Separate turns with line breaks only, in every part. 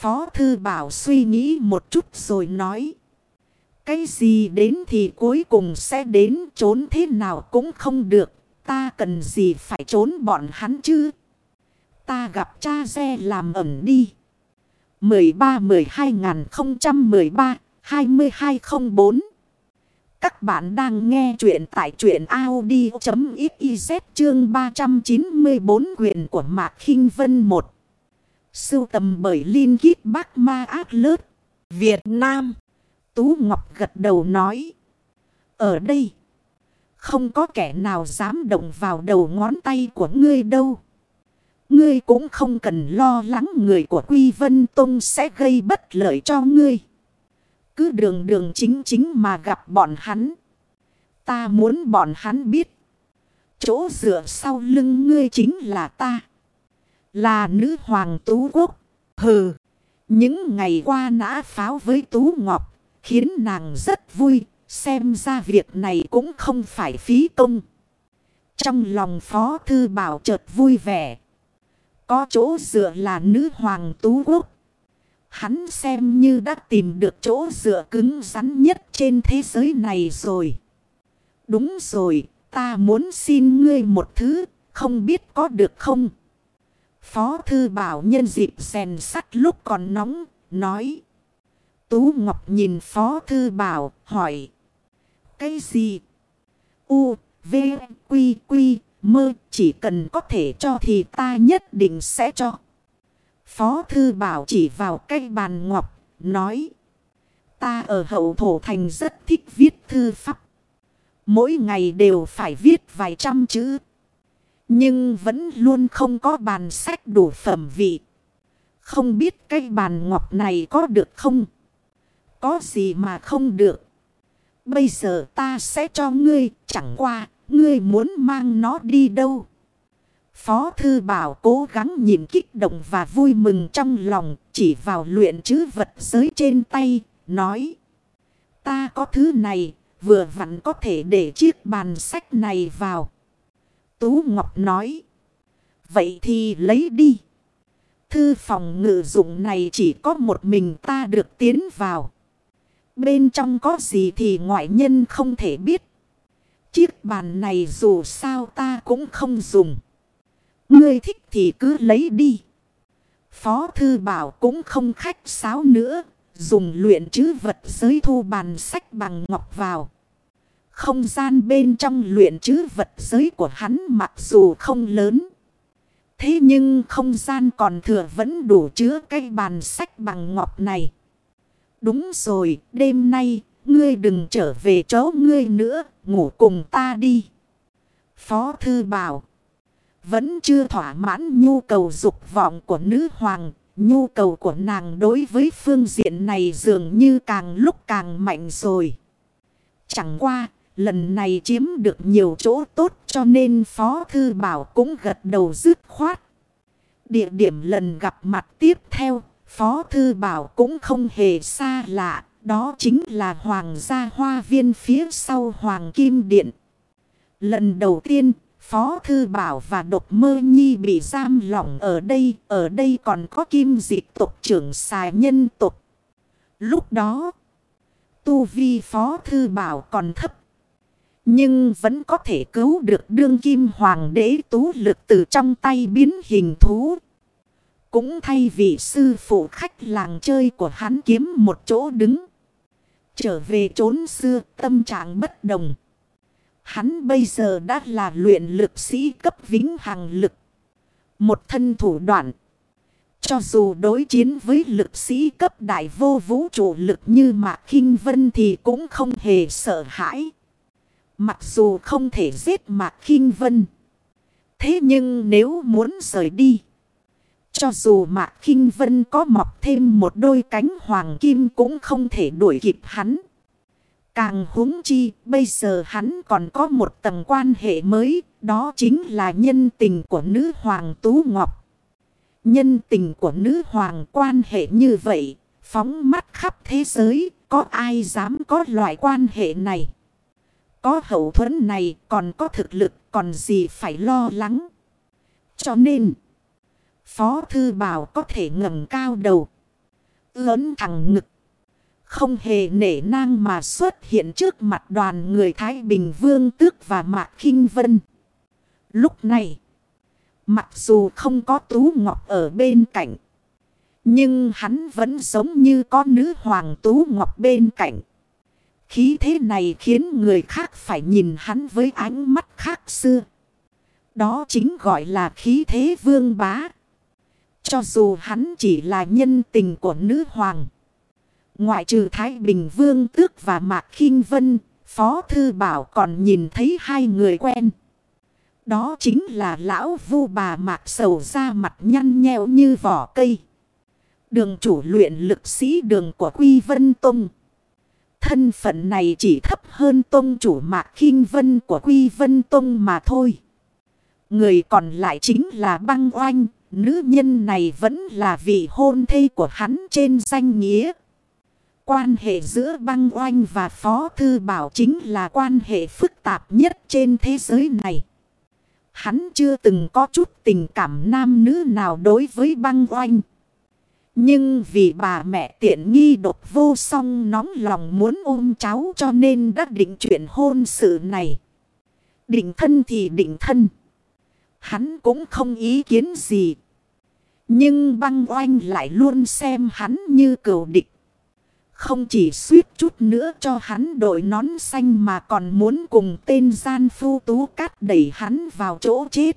Phó Thư Bảo suy nghĩ một chút rồi nói. Cái gì đến thì cuối cùng sẽ đến, trốn thế nào cũng không được. Ta cần gì phải trốn bọn hắn chứ? Ta gặp cha xe làm ẩn đi. 13-12-013-2204 Các bạn đang nghe chuyện tại chuyện Audi.xyz chương 394 quyển của Mạc khinh Vân 1. Sưu tầm bởi Linh Kít Bác Ma Ác Lớt, Việt Nam. Tú Ngọc gật đầu nói. Ở đây, không có kẻ nào dám động vào đầu ngón tay của ngươi đâu. Ngươi cũng không cần lo lắng người của Quy Vân Tông sẽ gây bất lợi cho ngươi. Cứ đường đường chính chính mà gặp bọn hắn. Ta muốn bọn hắn biết. Chỗ dựa sau lưng ngươi chính là ta. Là nữ hoàng Tú Quốc. Hừ. Những ngày qua nã pháo với Tú Ngọc. Khiến nàng rất vui. Xem ra việc này cũng không phải phí công. Trong lòng Phó Thư Bảo chợt vui vẻ. Có chỗ dựa là nữ hoàng Tú Quốc. Hắn xem như đã tìm được chỗ dựa cứng rắn nhất trên thế giới này rồi. Đúng rồi, ta muốn xin ngươi một thứ, không biết có được không? Phó thư bảo nhân dịp rèn sắt lúc còn nóng, nói. Tú Ngọc nhìn Phó thư bảo, hỏi. Cái gì? U, V, Quy, Quy, mơ chỉ cần có thể cho thì ta nhất định sẽ cho. Phó thư bảo chỉ vào cây bàn ngọc, nói. Ta ở hậu thổ thành rất thích viết thư pháp. Mỗi ngày đều phải viết vài trăm chữ. Nhưng vẫn luôn không có bàn sách đủ phẩm vị. Không biết cây bàn ngọc này có được không? Có gì mà không được? Bây giờ ta sẽ cho ngươi, chẳng qua, Ngươi muốn mang nó đi đâu? Phó thư bảo cố gắng nhìn kích động và vui mừng trong lòng. Chỉ vào luyện chứ vật giới trên tay. Nói. Ta có thứ này. Vừa vặn có thể để chiếc bàn sách này vào. Tú Ngọc nói. Vậy thì lấy đi. Thư phòng ngự dụng này chỉ có một mình ta được tiến vào. Bên trong có gì thì ngoại nhân không thể biết. Chiếc bàn này dù sao ta cũng không dùng. Ngươi thích thì cứ lấy đi. Phó thư bảo cũng không khách sáo nữa. Dùng luyện chứ vật giới thu bàn sách bằng ngọc vào. Không gian bên trong luyện chứ vật giới của hắn mặc dù không lớn. Thế nhưng không gian còn thừa vẫn đủ chứa cái bàn sách bằng ngọc này. Đúng rồi, đêm nay Ngươi đừng trở về chỗ ngươi nữa, ngủ cùng ta đi. Phó thư bảo. Vẫn chưa thỏa mãn nhu cầu dục vọng của nữ hoàng. Nhu cầu của nàng đối với phương diện này dường như càng lúc càng mạnh rồi. Chẳng qua, lần này chiếm được nhiều chỗ tốt cho nên Phó Thư Bảo cũng gật đầu dứt khoát. Địa điểm lần gặp mặt tiếp theo, Phó Thư Bảo cũng không hề xa lạ, đó chính là Hoàng gia hoa viên phía sau Hoàng Kim Điện. Lần đầu tiên, Phó Thư Bảo và Độc Mơ Nhi bị giam lỏng ở đây. Ở đây còn có kim dịch tộc trưởng xài nhân tộc. Lúc đó, Tu Vi Phó Thư Bảo còn thấp. Nhưng vẫn có thể cứu được đương kim hoàng đế tú lực từ trong tay biến hình thú. Cũng thay vì sư phụ khách làng chơi của hắn kiếm một chỗ đứng. Trở về trốn xưa, tâm trạng bất đồng. Hắn bây giờ đã là luyện lực sĩ cấp vĩnh hằng lực. Một thân thủ đoạn. Cho dù đối chiến với lực sĩ cấp đại vô vũ trụ lực như Mạc kinh Vân thì cũng không hề sợ hãi. Mặc dù không thể giết Mạc kinh Vân. Thế nhưng nếu muốn rời đi. Cho dù Mạc khinh Vân có mọc thêm một đôi cánh hoàng kim cũng không thể đuổi kịp hắn. Càng huống chi, bây giờ hắn còn có một tầng quan hệ mới, đó chính là nhân tình của nữ hoàng Tú Ngọc. Nhân tình của nữ hoàng quan hệ như vậy, phóng mắt khắp thế giới, có ai dám có loại quan hệ này? Có hậu thuẫn này, còn có thực lực, còn gì phải lo lắng? Cho nên... Phó Thư Bảo có thể ngẩng cao đầu. lớn thẳng ngực. Không hề nể nang mà xuất hiện trước mặt đoàn người Thái Bình Vương Tước và Mạc kinh Vân. Lúc này, mặc dù không có Tú Ngọc ở bên cạnh, nhưng hắn vẫn giống như có nữ hoàng Tú Ngọc bên cạnh. Khí thế này khiến người khác phải nhìn hắn với ánh mắt khác xưa. Đó chính gọi là khí thế vương bá. Cho dù hắn chỉ là nhân tình của nữ hoàng. Ngoại trừ Thái Bình Vương Tước và Mạc khinh Vân, Phó Thư Bảo còn nhìn thấy hai người quen. Đó chính là lão vu bà Mạc Sầu ra mặt nhăn nheo như vỏ cây. Đường chủ luyện lực sĩ đường của Quy Vân Tông. Thân phận này chỉ thấp hơn tôn chủ Mạc khinh Vân của Quy Vân tôn mà thôi. Người còn lại chính là băng oanh. Nữ nhân này vẫn là vị hôn thê của hắn trên danh nghĩa. Quan hệ giữa băng oanh và Phó Thư Bảo chính là quan hệ phức tạp nhất trên thế giới này. Hắn chưa từng có chút tình cảm nam nữ nào đối với băng oanh. Nhưng vì bà mẹ tiện nghi đột vô song nóng lòng muốn ôm cháu cho nên đã định chuyện hôn sự này. Định thân thì định thân. Hắn cũng không ý kiến gì. Nhưng băng oanh lại luôn xem hắn như cầu địch. Không chỉ suýt chút nữa cho hắn đội nón xanh mà còn muốn cùng tên gian phu Tú Cát đẩy hắn vào chỗ chết.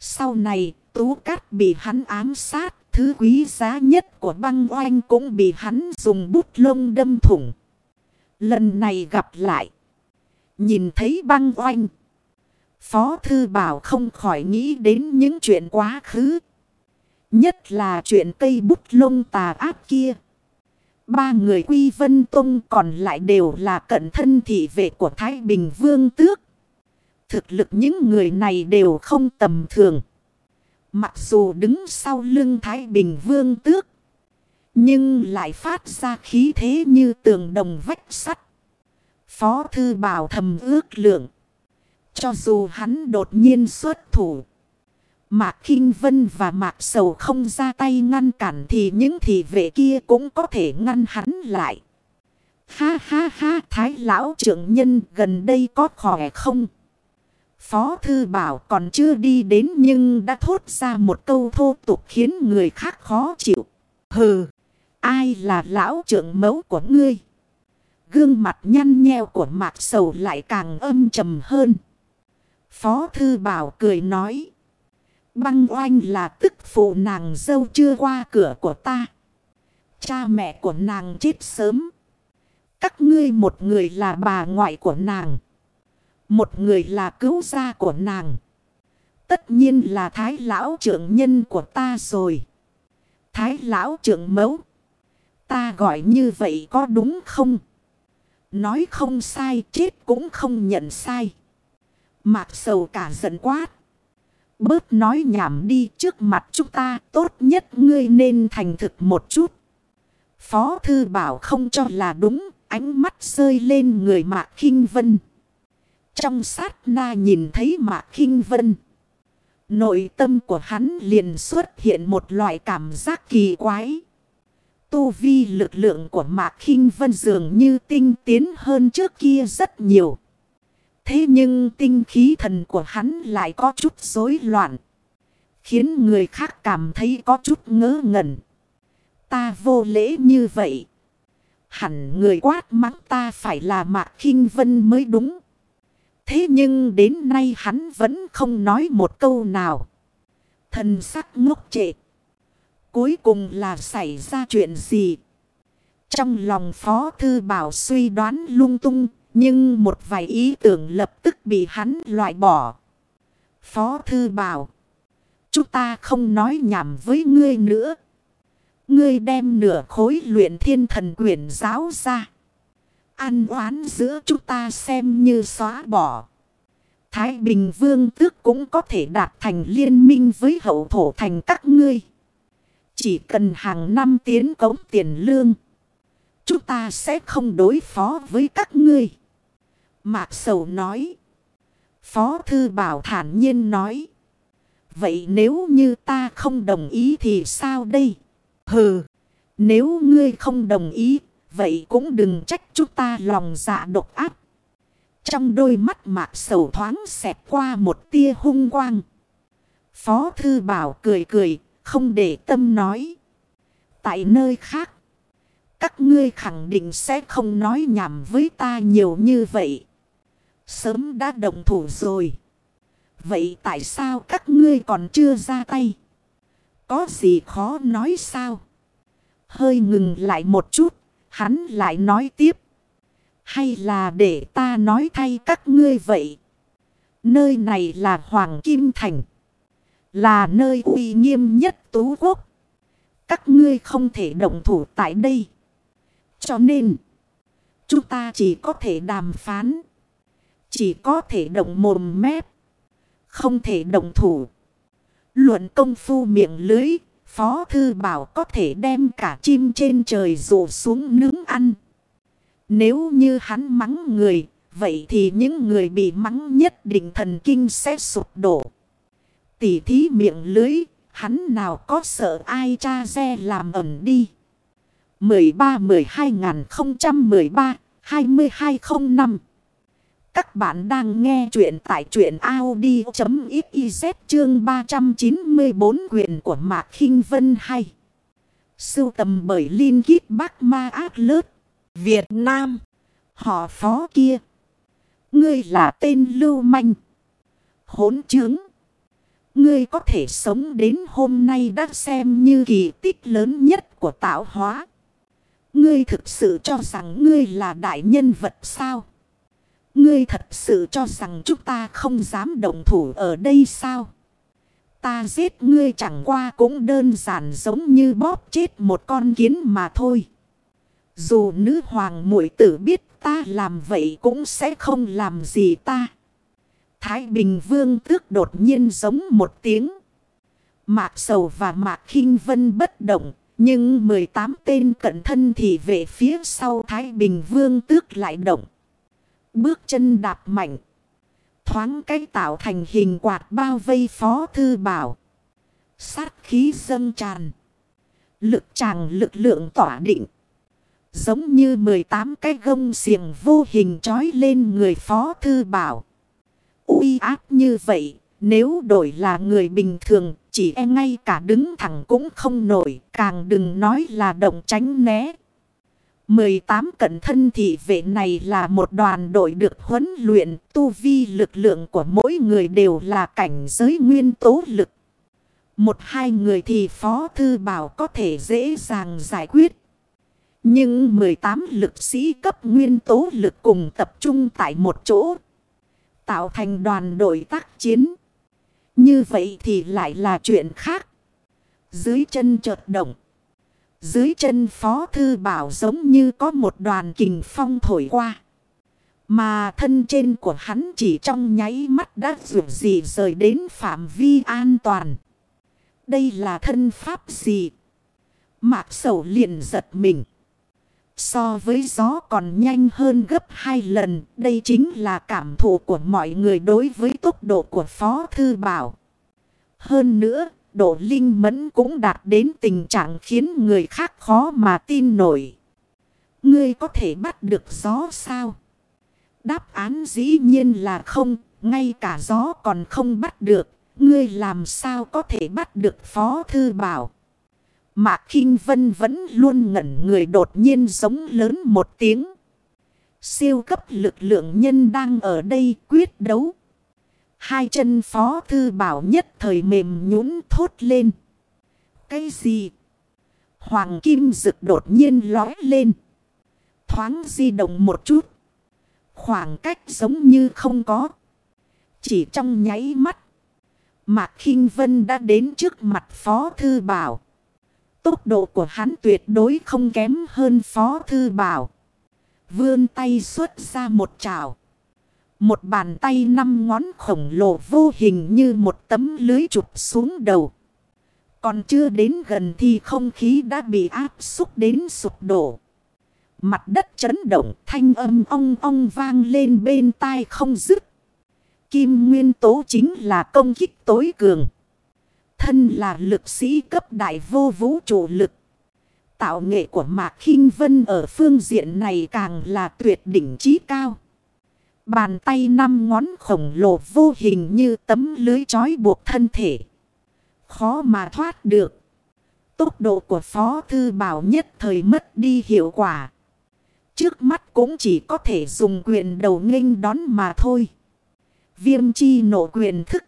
Sau này, Tú Cát bị hắn ám sát. Thứ quý giá nhất của băng oanh cũng bị hắn dùng bút lông đâm thủng. Lần này gặp lại. Nhìn thấy băng oanh. Phó Thư Bảo không khỏi nghĩ đến những chuyện quá khứ. Nhất là chuyện cây bút lông tà ác kia. Ba người Quy Vân Tông còn lại đều là cận thân thị vệ của Thái Bình Vương Tước. Thực lực những người này đều không tầm thường. Mặc dù đứng sau lưng Thái Bình Vương Tước. Nhưng lại phát ra khí thế như tường đồng vách sắt. Phó Thư Bảo thầm ước lượng. Cho dù hắn đột nhiên xuất thủ. Mạc kinh Vân và Mạc Sầu không ra tay ngăn cản thì những thị vệ kia cũng có thể ngăn hắn lại. Ha ha ha, thái lão trưởng nhân, gần đây có khỏe không? Phó thư bảo còn chưa đi đến nhưng đã thốt ra một câu thô tục khiến người khác khó chịu. Hừ, ai là lão trưởng mẫu của ngươi? Gương mặt nhăn nheo của mạc sầu lại càng âm trầm hơn. Phó thư bảo cười nói. Băng oanh là tức phụ nàng dâu chưa qua cửa của ta. Cha mẹ của nàng chết sớm. Các ngươi một người là bà ngoại của nàng. Một người là cứu gia của nàng. Tất nhiên là thái lão trưởng nhân của ta rồi. Thái lão trưởng mẫu. Ta gọi như vậy có đúng không? Nói không sai chết cũng không nhận sai. Mạc sầu cả giận quát. Bớt nói nhảm đi trước mặt chúng ta tốt nhất ngươi nên thành thực một chút. Phó thư bảo không cho là đúng, ánh mắt rơi lên người Mạc khinh Vân. Trong sát na nhìn thấy Mạc khinh Vân. Nội tâm của hắn liền xuất hiện một loại cảm giác kỳ quái. Tu vi lực lượng của Mạc khinh Vân dường như tinh tiến hơn trước kia rất nhiều. Thế nhưng tinh khí thần của hắn lại có chút rối loạn. Khiến người khác cảm thấy có chút ngớ ngẩn. Ta vô lễ như vậy. Hẳn người quát mắng ta phải là Mạc khinh Vân mới đúng. Thế nhưng đến nay hắn vẫn không nói một câu nào. Thần sắc ngốc trệ. Cuối cùng là xảy ra chuyện gì? Trong lòng Phó Thư Bảo suy đoán lung tung, nhưng một vài ý tưởng lập tức bị hắn loại bỏ. Phó Thư bảo. Chúng ta không nói nhảm với ngươi nữa. Ngươi đem nửa khối luyện thiên thần quyển giáo ra. Ăn oán giữa chúng ta xem như xóa bỏ. Thái Bình Vương tước cũng có thể đạt thành liên minh với hậu thổ thành các ngươi. Chỉ cần hàng năm tiến cống tiền lương. Chúng ta sẽ không đối phó với các ngươi. Mạc Sầu nói. Phó Thư Bảo thản nhiên nói. Vậy nếu như ta không đồng ý thì sao đây? Hừ. Nếu ngươi không đồng ý, vậy cũng đừng trách chúng ta lòng dạ độc ác. Trong đôi mắt mạc sầu thoáng xẹt qua một tia hung quang. Phó thư bảo cười cười, không để tâm nói. Tại nơi khác, các ngươi khẳng định sẽ không nói nhảm với ta nhiều như vậy. Sớm đã đồng thủ rồi. Vậy tại sao các ngươi còn chưa ra tay? Có gì khó nói sao? Hơi ngừng lại một chút, hắn lại nói tiếp. Hay là để ta nói thay các ngươi vậy? Nơi này là Hoàng Kim Thành. Là nơi uy nghiêm nhất tú quốc. Các ngươi không thể động thủ tại đây. Cho nên, chúng ta chỉ có thể đàm phán. Chỉ có thể động mồm mép. Không thể động thủ. Luận công phu miệng lưới. Phó thư bảo có thể đem cả chim trên trời rủ xuống nướng ăn. Nếu như hắn mắng người. Vậy thì những người bị mắng nhất định thần kinh sẽ sụp đổ. Tỉ thí miệng lưới. Hắn nào có sợ ai cha xe làm ẩn đi. 13/12/2013 22:05 các bạn đang nghe chuyện tại chuyện Audi.xyz chương 394 quyển của Mạc khinh Vân hay. Sưu tầm bởi Linh Kít Bắc Ma ác Lớt. Việt Nam. Họ phó kia. Ngươi là tên Lưu Manh. Hốn chứng. Ngươi có thể sống đến hôm nay đã xem như kỳ tích lớn nhất của tạo hóa. Ngươi thực sự cho rằng ngươi là đại nhân vật sao? Ngươi thật sự cho rằng chúng ta không dám động thủ ở đây sao? Ta giết ngươi chẳng qua cũng đơn giản giống như bóp chết một con kiến mà thôi. Dù nữ hoàng muội tử biết ta làm vậy cũng sẽ không làm gì ta. Thái Bình Vương tước đột nhiên giống một tiếng. Mạc Sầu và Mạc khinh Vân bất động. Nhưng 18 tên cận thân thì về phía sau Thái Bình Vương tước lại động. Bước chân đạp mạnh. Thoáng cái tạo thành hình quạt bao vây phó thư bảo. Sát khí dâng tràn. Lực tràng lực lượng tỏa định. Giống như 18 cái gông xiềng vô hình trói lên người phó thư bảo. uy áp như vậy, nếu đổi là người bình thường, chỉ e ngay cả đứng thẳng cũng không nổi, càng đừng nói là động tránh né. 18 cận thân thị vệ này là một đoàn đội được huấn luyện, tu vi lực lượng của mỗi người đều là cảnh giới nguyên tố lực. Một hai người thì Phó Thư Bảo có thể dễ dàng giải quyết. Nhưng 18 lực sĩ cấp nguyên tố lực cùng tập trung tại một chỗ. Tạo thành đoàn đội tác chiến. Như vậy thì lại là chuyện khác. Dưới chân chợt động. Dưới chân phó thư bảo giống như có một đoàn kình phong thổi qua. Mà thân trên của hắn chỉ trong nháy mắt đã rủ gì rời đến phạm vi an toàn. Đây là thân pháp gì? Mạc sầu liền giật mình. So với gió còn nhanh hơn gấp hai lần. Đây chính là cảm thụ của mọi người đối với tốc độ của Phó Thư Bảo. Hơn nữa, độ linh mẫn cũng đạt đến tình trạng khiến người khác khó mà tin nổi. Ngươi có thể bắt được gió sao? Đáp án dĩ nhiên là không, ngay cả gió còn không bắt được. Ngươi làm sao có thể bắt được Phó Thư Bảo? Mạc kinh Vân vẫn luôn ngẩn người đột nhiên giống lớn một tiếng. Siêu cấp lực lượng nhân đang ở đây quyết đấu. Hai chân phó thư bảo nhất thời mềm nhũn thốt lên. Cái gì? Hoàng kim rực đột nhiên lói lên. Thoáng di động một chút. Khoảng cách giống như không có. Chỉ trong nháy mắt. Mạc khinh Vân đã đến trước mặt Phó Thư Bảo. Tốc độ của hắn tuyệt đối không kém hơn Phó Thư Bảo. Vươn tay xuất ra một trào. Một bàn tay năm ngón khổng lồ vô hình như một tấm lưới chụp xuống đầu. Còn chưa đến gần thì không khí đã bị áp xúc đến sụp đổ. Mặt đất chấn động, thanh âm ong ong vang lên bên tai không dứt. Kim nguyên tố chính là công kích tối cường. Thân là lực sĩ cấp đại vô vũ trụ lực. tạo nghệ của Mạc khinh Vân ở phương diện này càng là tuyệt đỉnh trí cao. Bàn tay năm ngón khổng lồ vô hình như tấm lưới trói buộc thân thể. Khó mà thoát được. Tốc độ của Phó Thư Bảo nhất thời mất đi hiệu quả. Trước mắt cũng chỉ có thể dùng quyền đầu nghênh đón mà thôi. Viêm chi nổ quyền thức.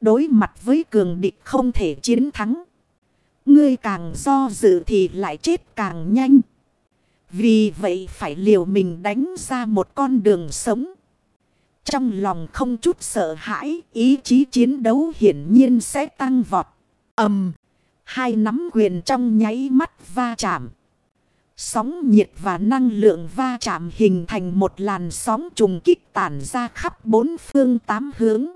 Đối mặt với cường địch không thể chiến thắng. Ngươi càng do dự thì lại chết càng nhanh. Vì vậy phải liều mình đánh ra một con đường sống. Trong lòng không chút sợ hãi, ý chí chiến đấu hiển nhiên sẽ tăng vọt. ầm Hai nắm quyền trong nháy mắt va chạm. Sóng nhiệt và năng lượng va chạm hình thành một làn sóng trùng kích tản ra khắp bốn phương tám hướng.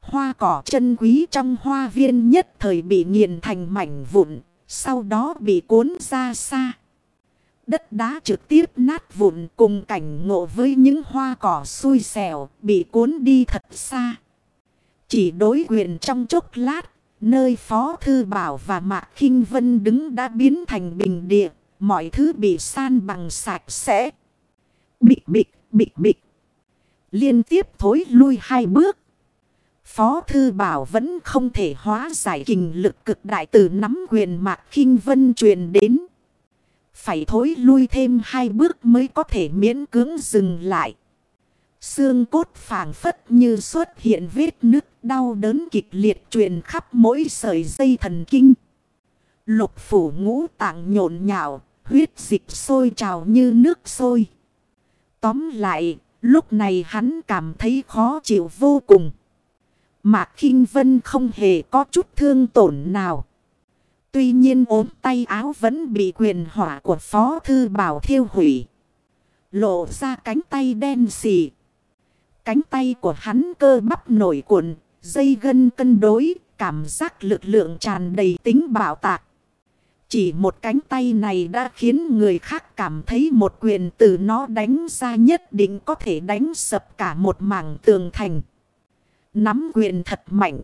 Hoa cỏ chân quý trong hoa viên nhất thời bị nghiền thành mảnh vụn, sau đó bị cuốn ra xa. Đất đá trực tiếp nát vụn cùng cảnh ngộ với những hoa cỏ xui xẻo bị cuốn đi thật xa. Chỉ đối quyền trong chốc lát, nơi Phó Thư Bảo và Mạc khinh Vân đứng đã biến thành bình địa, mọi thứ bị san bằng sạch sẽ. Bịch bịch, bịch bịch. Liên tiếp thối lui hai bước. Phó Thư Bảo vẫn không thể hóa giải kinh lực cực đại từ nắm quyền Mạc khinh Vân truyền đến. Phải thối lui thêm hai bước mới có thể miễn cưỡng dừng lại. Xương cốt phảng phất như xuất hiện vết nứt đau đớn kịch liệt truyền khắp mỗi sợi dây thần kinh. Lục phủ ngũ tạng nhộn nhạo, huyết dịch sôi trào như nước sôi. Tóm lại, lúc này hắn cảm thấy khó chịu vô cùng. Mạc Kinh Vân không hề có chút thương tổn nào. Tuy nhiên ốm tay áo vẫn bị quyền hỏa của Phó Thư Bảo thiêu hủy. Lộ ra cánh tay đen xì. Cánh tay của hắn cơ bắp nổi cuộn, dây gân cân đối, cảm giác lực lượng tràn đầy tính bảo tạc. Chỉ một cánh tay này đã khiến người khác cảm thấy một quyền từ nó đánh ra nhất định có thể đánh sập cả một mảng tường thành. Nắm quyền thật mạnh.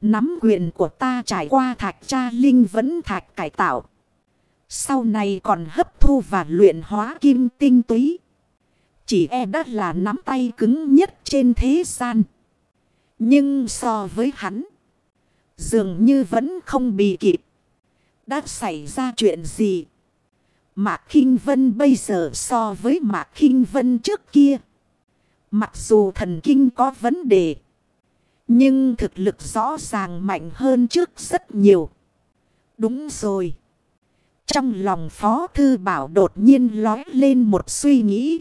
Nắm quyền của ta trải qua thạch cha linh vẫn thạch cải tạo. Sau này còn hấp thu và luyện hóa kim tinh túy. Chỉ e đất là nắm tay cứng nhất trên thế gian. Nhưng so với hắn. Dường như vẫn không bị kịp. Đã xảy ra chuyện gì? Mạc khinh Vân bây giờ so với Mạc khinh Vân trước kia. Mặc dù thần kinh có vấn đề. Nhưng thực lực rõ ràng mạnh hơn trước rất nhiều. Đúng rồi. Trong lòng Phó Thư Bảo đột nhiên lói lên một suy nghĩ.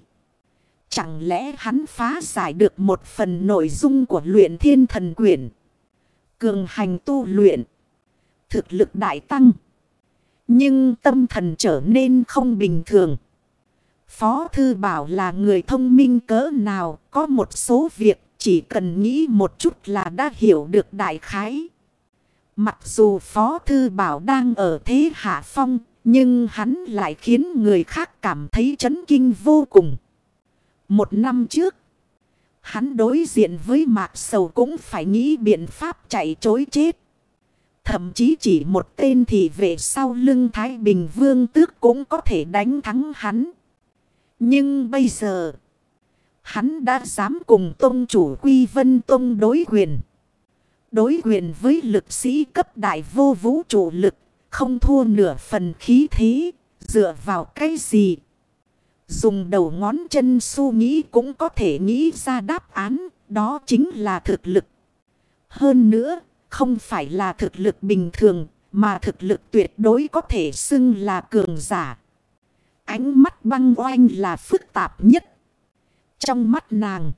Chẳng lẽ hắn phá giải được một phần nội dung của luyện thiên thần quyển. Cường hành tu luyện. Thực lực đại tăng. Nhưng tâm thần trở nên không bình thường. Phó Thư Bảo là người thông minh cỡ nào, có một số việc chỉ cần nghĩ một chút là đã hiểu được đại khái. Mặc dù Phó Thư Bảo đang ở thế hạ phong, nhưng hắn lại khiến người khác cảm thấy chấn kinh vô cùng. Một năm trước, hắn đối diện với Mạc Sầu cũng phải nghĩ biện pháp chạy chối chết. Thậm chí chỉ một tên thì về sau lưng Thái Bình Vương tước cũng có thể đánh thắng hắn. Nhưng bây giờ... Hắn đã dám cùng tôn chủ quy vân tôn đối quyền. Đối quyền với lực sĩ cấp đại vô vũ trụ lực. Không thua nửa phần khí thế. Dựa vào cái gì? Dùng đầu ngón chân su nghĩ cũng có thể nghĩ ra đáp án. Đó chính là thực lực. Hơn nữa, không phải là thực lực bình thường, mà thực lực tuyệt đối có thể xưng là cường giả. Ánh mắt băng oanh là phức tạp nhất. Trong mắt nàng,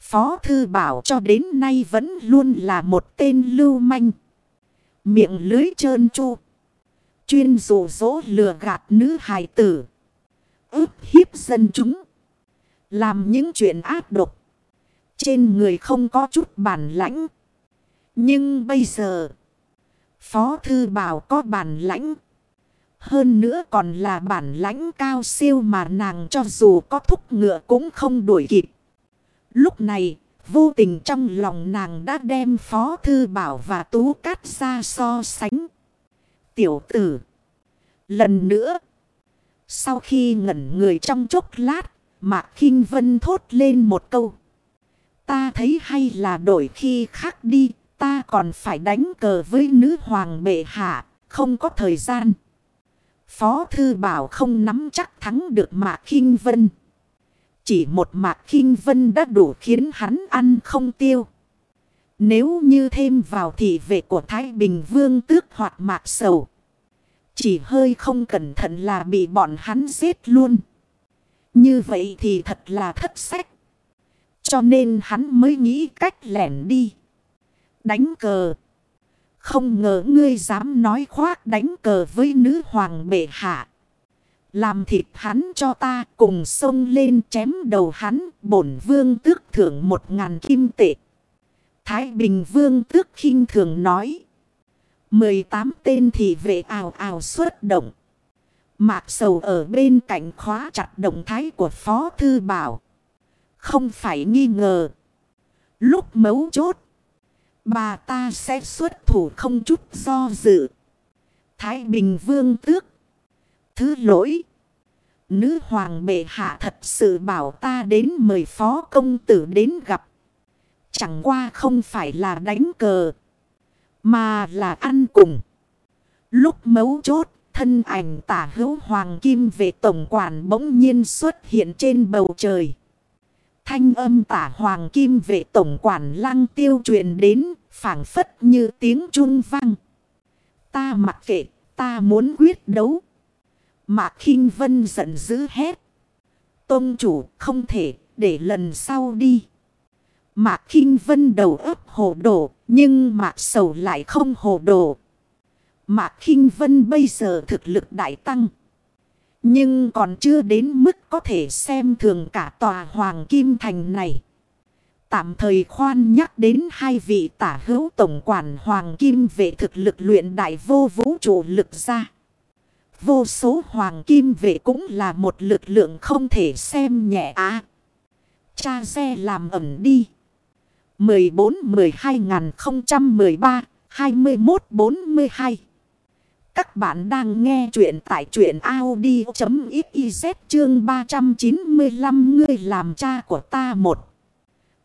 Phó Thư Bảo cho đến nay vẫn luôn là một tên lưu manh. Miệng lưới trơn chu. Chuyên rủ rỗ lừa gạt nữ hài tử. ức hiếp dân chúng. Làm những chuyện ác độc. Trên người không có chút bản lãnh. Nhưng bây giờ, Phó Thư Bảo có bản lãnh. Hơn nữa còn là bản lãnh cao siêu mà nàng cho dù có thúc ngựa cũng không đuổi kịp. Lúc này, vô tình trong lòng nàng đã đem Phó Thư Bảo và Tú Cát ra so sánh. Tiểu tử, Lần nữa. Sau khi ngẩn người trong chốc lát. Mạc khinh Vân thốt lên một câu. Ta thấy hay là đổi khi khác đi. Ta còn phải đánh cờ với nữ hoàng bệ hạ. Không có thời gian. Phó thư bảo không nắm chắc thắng được Mạc khinh Vân. Chỉ một Mạc khinh Vân đã đủ khiến hắn ăn không tiêu. Nếu như thêm vào thị vệ của Thái Bình Vương tước hoặc Mạc Sầu. Chỉ hơi không cẩn thận là bị bọn hắn giết luôn. Như vậy thì thật là thất sách. Cho nên hắn mới nghĩ cách lẻn đi. Đánh cờ. Không ngờ ngươi dám nói khoác đánh cờ với nữ hoàng bệ hạ. Làm thịt hắn cho ta cùng sông lên chém đầu hắn, bổn vương tước thưởng một ngàn kim tệ. Thái Bình vương tước khinh thường nói. 18 tên thị vệ ào ào xuất động. Mạc sầu ở bên cạnh khóa chặt động thái của Phó Thư Bảo. Không phải nghi ngờ. Lúc mấu chốt. Bà ta sẽ xuất thủ không chút do dự. Thái Bình Vương tước. Thứ lỗi. Nữ hoàng bệ hạ thật sự bảo ta đến mời phó công tử đến gặp. Chẳng qua không phải là đánh cờ. Mà là ăn cùng. Lúc mấu chốt, thân ảnh tả hữu hoàng kim về tổng quản bỗng nhiên xuất hiện trên bầu trời. Thanh âm tả hoàng kim về tổng quản lăng tiêu truyền đến, phảng phất như tiếng trung vang. Ta mặc kệ, ta muốn quyết đấu. Mạc khinh Vân giận dữ hét. Tôn chủ không thể, để lần sau đi. Mạc khinh Vân đầu ấp hồ đồ, nhưng Mạc Sầu lại không hồ đồ. Mạc khinh Vân bây giờ thực lực đại tăng. Nhưng còn chưa đến mức có thể xem thường cả tòa Hoàng Kim Thành này. Tạm thời khoan nhắc đến hai vị tả hữu tổng quản Hoàng Kim về thực lực luyện đại vô vũ trụ lực ra. Vô số Hoàng Kim về cũng là một lực lượng không thể xem nhẹ á. cha xe làm ẩm đi. 14-12-013-21-42 các bạn đang nghe chuyện tại truyện Audi.xyz chương 395 Ngươi làm cha của ta một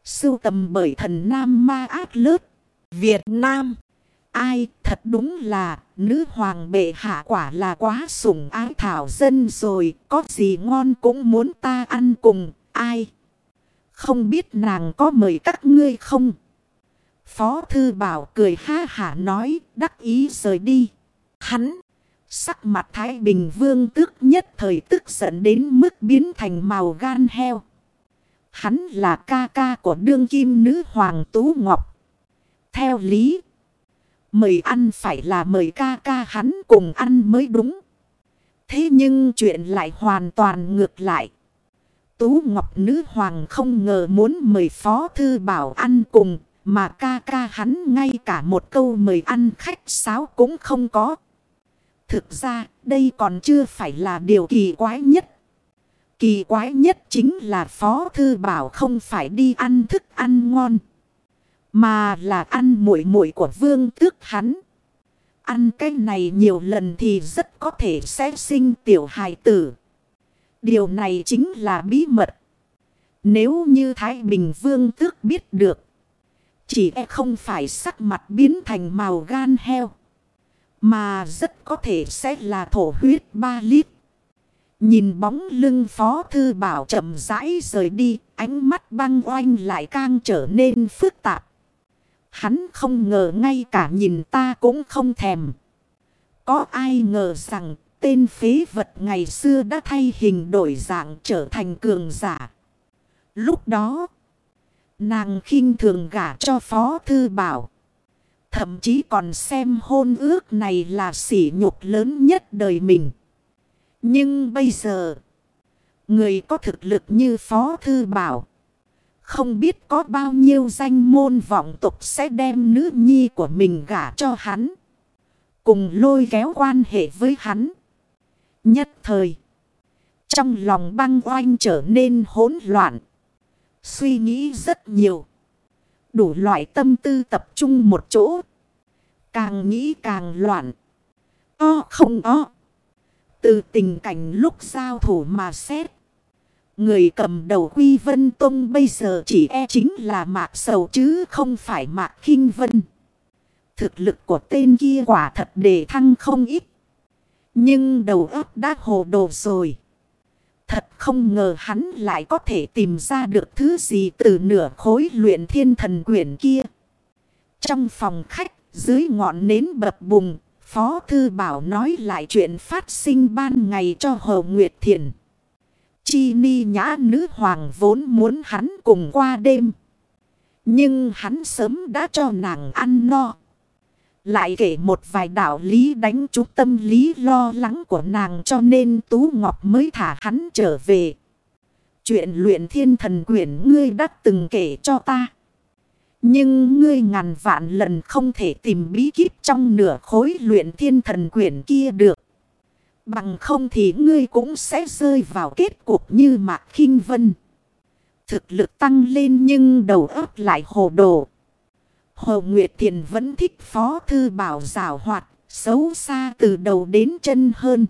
Sưu tầm bởi thần Nam Ma Át Lớt Việt Nam Ai, thật đúng là, nữ hoàng bệ hạ quả là quá sủng ái thảo dân rồi, Có gì ngon cũng muốn ta ăn cùng, ai không biết nàng có mời các ngươi không? Phó thư bảo cười ha hả nói, đắc ý rời đi. Hắn, sắc mặt Thái Bình Vương tức nhất thời tức giận đến mức biến thành màu gan heo. Hắn là ca ca của đương kim nữ hoàng Tú Ngọc. Theo lý, mời ăn phải là mời ca ca hắn cùng ăn mới đúng. Thế nhưng chuyện lại hoàn toàn ngược lại. Tú Ngọc Nữ Hoàng không ngờ muốn mời Phó Thư Bảo ăn cùng, mà ca ca hắn ngay cả một câu mời ăn khách sáo cũng không có. Thực ra, đây còn chưa phải là điều kỳ quái nhất. Kỳ quái nhất chính là Phó Thư Bảo không phải đi ăn thức ăn ngon, mà là ăn muội muội của vương tước hắn. Ăn cái này nhiều lần thì rất có thể sẽ sinh tiểu hài tử. Điều này chính là bí mật. Nếu như Thái Bình Vương tước biết được. Chỉ e không phải sắc mặt biến thành màu gan heo. Mà rất có thể sẽ là thổ huyết ba lít. Nhìn bóng lưng phó thư bảo chậm rãi rời đi. Ánh mắt băng oanh lại càng trở nên phức tạp. Hắn không ngờ ngay cả nhìn ta cũng không thèm. Có ai ngờ rằng Tên phế vật ngày xưa đã thay hình đổi dạng trở thành cường giả. Lúc đó, nàng khinh thường gả cho Phó Thư Bảo. Thậm chí còn xem hôn ước này là sỉ nhục lớn nhất đời mình. Nhưng bây giờ, người có thực lực như Phó Thư Bảo. Không biết có bao nhiêu danh môn vọng tục sẽ đem nữ nhi của mình gả cho hắn. Cùng lôi kéo quan hệ với hắn. Nhất thời. Trong lòng băng oanh trở nên hỗn loạn. Suy nghĩ rất nhiều. Đủ loại tâm tư tập trung một chỗ. Càng nghĩ càng loạn. O không o. Từ tình cảnh lúc giao thủ mà xét. Người cầm đầu Quy Vân Tông bây giờ chỉ e chính là Mạc Sầu chứ không phải Mạc khinh Vân. Thực lực của tên kia quả thật đề thăng không ít. Nhưng đầu óc đã hồ đồ rồi. Thật không ngờ hắn lại có thể tìm ra được thứ gì từ nửa khối luyện thiên thần quyển kia. Trong phòng khách, dưới ngọn nến bập bùng, Phó Thư Bảo nói lại chuyện phát sinh ban ngày cho Hồ Nguyệt Thiền. Chi ni nhã nữ hoàng vốn muốn hắn cùng qua đêm. Nhưng hắn sớm đã cho nàng ăn no. Lại kể một vài đạo lý đánh trúng tâm lý lo lắng của nàng cho nên Tú Ngọc mới thả hắn trở về. Chuyện luyện thiên thần quyển ngươi đã từng kể cho ta. Nhưng ngươi ngàn vạn lần không thể tìm bí kíp trong nửa khối luyện thiên thần quyển kia được. Bằng không thì ngươi cũng sẽ rơi vào kết cục như Mạc khinh Vân. Thực lực tăng lên nhưng đầu óc lại hồ đồ. Hồ Nguyệt Thiền vẫn thích Phó Thư Bảo rào hoạt, xấu xa từ đầu đến chân hơn.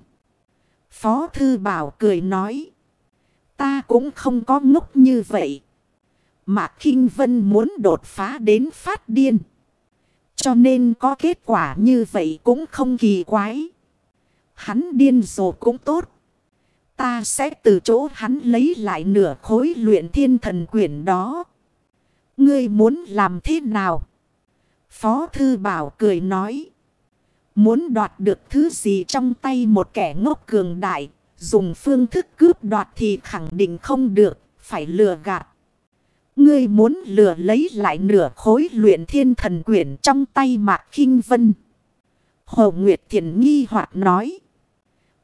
Phó Thư Bảo cười nói. Ta cũng không có ngốc như vậy. Mạc Kinh Vân muốn đột phá đến phát điên. Cho nên có kết quả như vậy cũng không kỳ quái. Hắn điên rồ cũng tốt. Ta sẽ từ chỗ hắn lấy lại nửa khối luyện thiên thần quyển đó. Ngươi muốn làm thế nào? Phó Thư Bảo cười nói. Muốn đoạt được thứ gì trong tay một kẻ ngốc cường đại. Dùng phương thức cướp đoạt thì khẳng định không được. Phải lừa gạt. Ngươi muốn lừa lấy lại nửa khối luyện thiên thần quyển trong tay Mạc khinh Vân. Hồ Nguyệt Thiện nghi hoặc nói.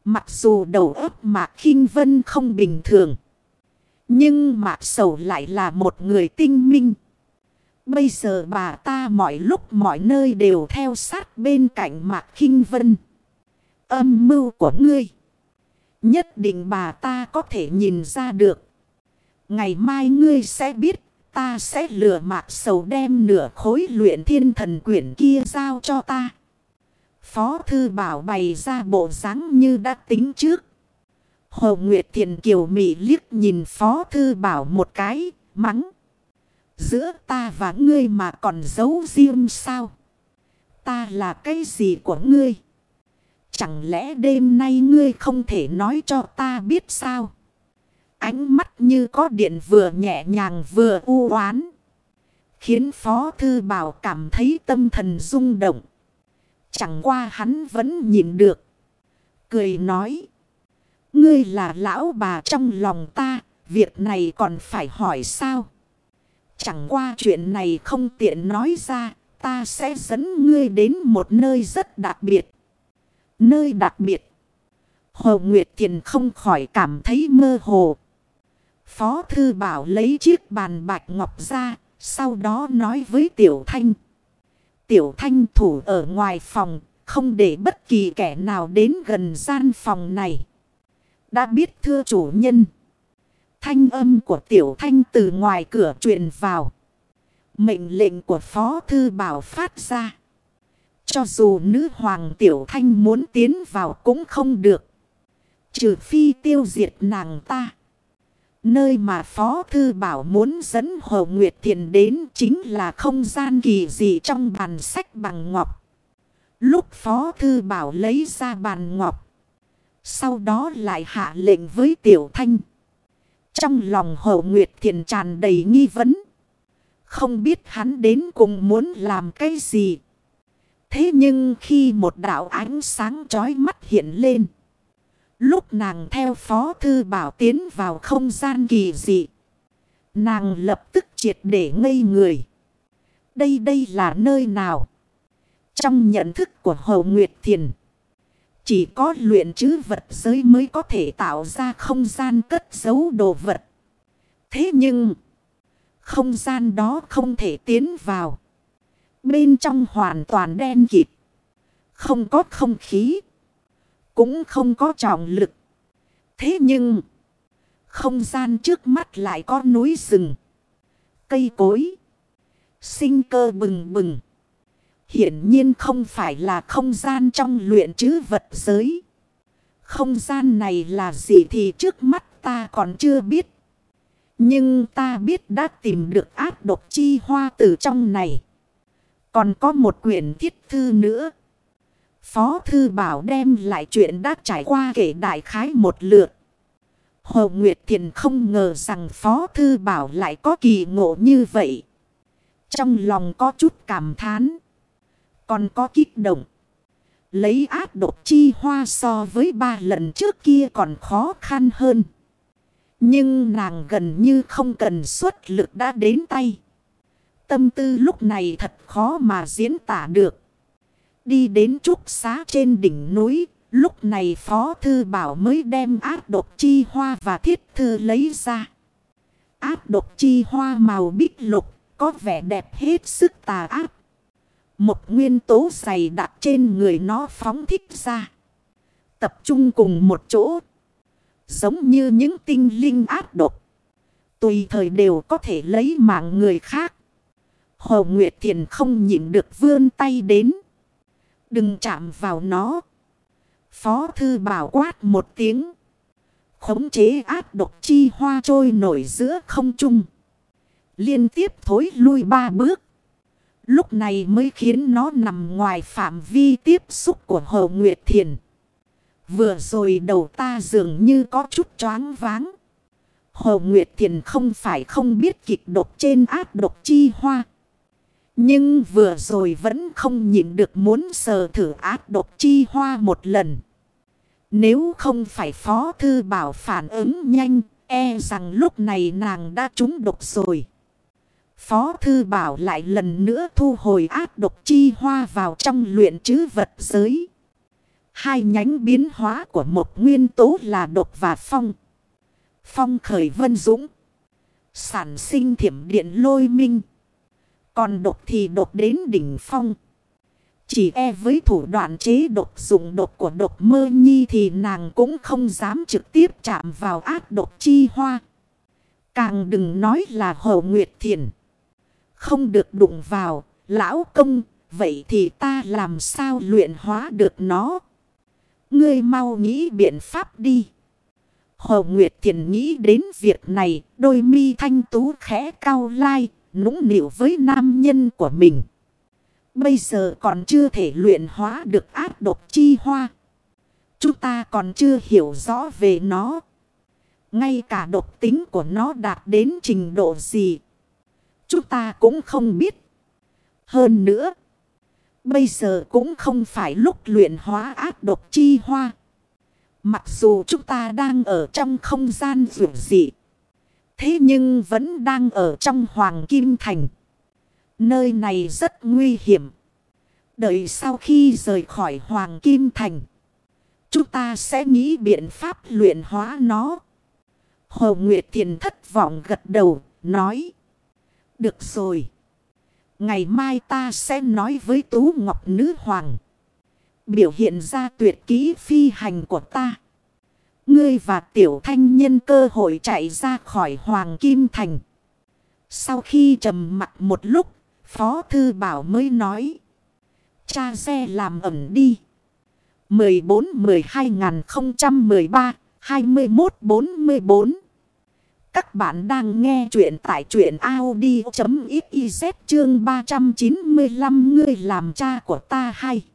Mặc dù đầu óc Mạc khinh Vân không bình thường. Nhưng Mạc Sầu lại là một người tinh minh. Bây giờ bà ta mọi lúc mọi nơi đều theo sát bên cạnh Mạc khinh Vân. Âm mưu của ngươi. Nhất định bà ta có thể nhìn ra được. Ngày mai ngươi sẽ biết ta sẽ lừa Mạc Sầu đem nửa khối luyện thiên thần quyển kia giao cho ta. Phó Thư Bảo bày ra bộ dáng như đã tính trước. Hồ Nguyệt Thiền Kiều Mỹ liếc nhìn Phó Thư Bảo một cái, mắng. Giữa ta và ngươi mà còn giấu riêng sao? Ta là cái gì của ngươi? Chẳng lẽ đêm nay ngươi không thể nói cho ta biết sao? Ánh mắt như có điện vừa nhẹ nhàng vừa u oán, Khiến Phó Thư Bảo cảm thấy tâm thần rung động. Chẳng qua hắn vẫn nhìn được. Cười nói. Ngươi là lão bà trong lòng ta. Việc này còn phải hỏi sao? Chẳng qua chuyện này không tiện nói ra. Ta sẽ dẫn ngươi đến một nơi rất đặc biệt. Nơi đặc biệt. Hồ Nguyệt Thiền không khỏi cảm thấy mơ hồ. Phó Thư Bảo lấy chiếc bàn bạch ngọc ra. Sau đó nói với Tiểu Thanh. Tiểu Thanh thủ ở ngoài phòng. Không để bất kỳ kẻ nào đến gần gian phòng này. Đã biết thưa chủ nhân. Thanh âm của Tiểu Thanh từ ngoài cửa truyền vào. Mệnh lệnh của Phó Thư Bảo phát ra. Cho dù nữ hoàng Tiểu Thanh muốn tiến vào cũng không được. Trừ phi tiêu diệt nàng ta. Nơi mà Phó Thư Bảo muốn dẫn Hồ Nguyệt Thiền đến chính là không gian kỳ dị trong bàn sách bằng ngọc. Lúc Phó Thư Bảo lấy ra bàn ngọc. Sau đó lại hạ lệnh với Tiểu Thanh. Trong lòng hậu Nguyệt Thiền tràn đầy nghi vấn. Không biết hắn đến cùng muốn làm cái gì. Thế nhưng khi một đạo ánh sáng chói mắt hiện lên. Lúc nàng theo Phó Thư Bảo tiến vào không gian kỳ dị. Nàng lập tức triệt để ngây người. Đây đây là nơi nào? Trong nhận thức của Hồ Nguyệt Thiền. Chỉ có luyện chứ vật giới mới có thể tạo ra không gian cất giấu đồ vật. Thế nhưng... Không gian đó không thể tiến vào. Bên trong hoàn toàn đen kịt. Không có không khí. Cũng không có trọng lực. Thế nhưng. Không gian trước mắt lại có núi rừng. Cây cối. Sinh cơ bừng bừng. Hiển nhiên không phải là không gian trong luyện chứ vật giới. Không gian này là gì thì trước mắt ta còn chưa biết. Nhưng ta biết đã tìm được ác độc chi hoa từ trong này. Còn có một quyển thiết thư nữa. Phó thư bảo đem lại chuyện đã trải qua kể đại khái một lượt. Hồ Nguyệt Thiền không ngờ rằng Phó Thư Bảo lại có kỳ ngộ như vậy. Trong lòng có chút cảm thán. Còn có kích động. Lấy ác độc chi hoa so với ba lần trước kia còn khó khăn hơn. Nhưng nàng gần như không cần xuất lực đã đến tay. Tâm tư lúc này thật khó mà diễn tả được. Đi đến trúc xá trên đỉnh núi. Lúc này Phó Thư Bảo mới đem ác độc chi hoa và thiết thư lấy ra. Ác độc chi hoa màu bích lục, có vẻ đẹp hết sức tà ác. Một nguyên tố dày đặt trên người nó phóng thích ra. Tập trung cùng một chỗ. Giống như những tinh linh ác độc. Tùy thời đều có thể lấy mạng người khác. Hồ Nguyệt Thiền không nhịn được vươn tay đến. Đừng chạm vào nó. Phó thư bảo quát một tiếng. Khống chế ác độc chi hoa trôi nổi giữa không trung. Liên tiếp thối lui ba bước. Lúc này mới khiến nó nằm ngoài phạm vi tiếp xúc của Hồ Nguyệt Thiền. Vừa rồi đầu ta dường như có chút choáng váng. Hồ Nguyệt Thiền không phải không biết kịch độc trên ác độc chi hoa. Nhưng vừa rồi vẫn không nhịn được muốn sờ thử ác độc chi hoa một lần. Nếu không phải Phó Thư Bảo phản ứng nhanh, e rằng lúc này nàng đã trúng độc rồi. Phó Thư Bảo lại lần nữa thu hồi ác độc chi hoa vào trong luyện chứ vật giới. Hai nhánh biến hóa của một nguyên tố là độc và phong. Phong khởi vân dũng. Sản sinh thiểm điện lôi minh. Còn độc thì độc đến đỉnh phong. Chỉ e với thủ đoạn chế độc dụng độc của độc mơ nhi thì nàng cũng không dám trực tiếp chạm vào ác độc chi hoa. Càng đừng nói là hậu nguyệt thiền. Không được đụng vào, lão công, vậy thì ta làm sao luyện hóa được nó? Ngươi mau nghĩ biện pháp đi. Hồ Nguyệt Thiền nghĩ đến việc này, đôi mi thanh tú khẽ cao lai, nũng nịu với nam nhân của mình. Bây giờ còn chưa thể luyện hóa được ác độc chi hoa. Chúng ta còn chưa hiểu rõ về nó. Ngay cả độc tính của nó đạt đến trình độ gì. Chúng ta cũng không biết. Hơn nữa. Bây giờ cũng không phải lúc luyện hóa ác độc chi hoa. Mặc dù chúng ta đang ở trong không gian rượu dị. Thế nhưng vẫn đang ở trong Hoàng Kim Thành. Nơi này rất nguy hiểm. Đợi sau khi rời khỏi Hoàng Kim Thành. Chúng ta sẽ nghĩ biện pháp luyện hóa nó. Hồ Nguyệt Thiền thất vọng gật đầu, nói. Được rồi. Ngày mai ta sẽ nói với Tú Ngọc Nữ Hoàng. Biểu hiện ra tuyệt kỹ phi hành của ta. Ngươi và tiểu thanh nhân cơ hội chạy ra khỏi Hoàng Kim Thành. Sau khi trầm mặt một lúc, Phó Thư Bảo mới nói. Cha xe làm ẩm đi. 14-12-013-21-44 các bạn đang nghe chuyện tại chuyện Audi.xyz chương 395 Ngươi làm cha của ta hay.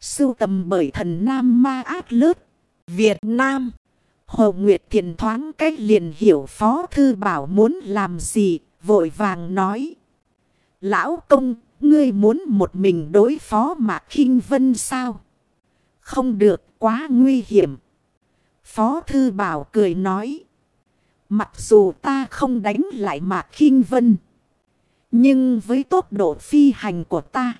Sưu tầm bởi thần Nam Ma Át lớp Việt Nam. Hồ Nguyệt Thiền thoáng cách liền hiểu Phó Thư Bảo muốn làm gì, vội vàng nói. Lão công, ngươi muốn một mình đối phó Mạc khinh Vân sao? Không được, quá nguy hiểm. Phó Thư Bảo cười nói. Mặc dù ta không đánh lại Mạc khinh Vân. Nhưng với tốc độ phi hành của ta.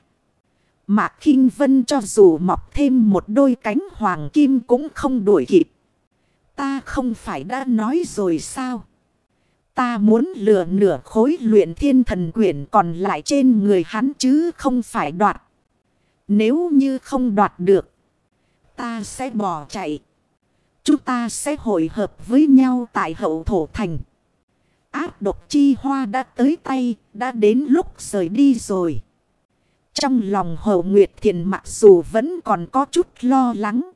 Mạc khinh Vân cho dù mọc thêm một đôi cánh hoàng kim cũng không đuổi kịp. Ta không phải đã nói rồi sao? Ta muốn lừa nửa khối luyện thiên thần quyển còn lại trên người hắn chứ không phải đoạt. Nếu như không đoạt được, ta sẽ bỏ chạy. Chúng ta sẽ hội hợp với nhau tại hậu thổ thành. Áp độc chi hoa đã tới tay, đã đến lúc rời đi rồi. Trong lòng hậu Nguyệt Thiền mặc dù vẫn còn có chút lo lắng.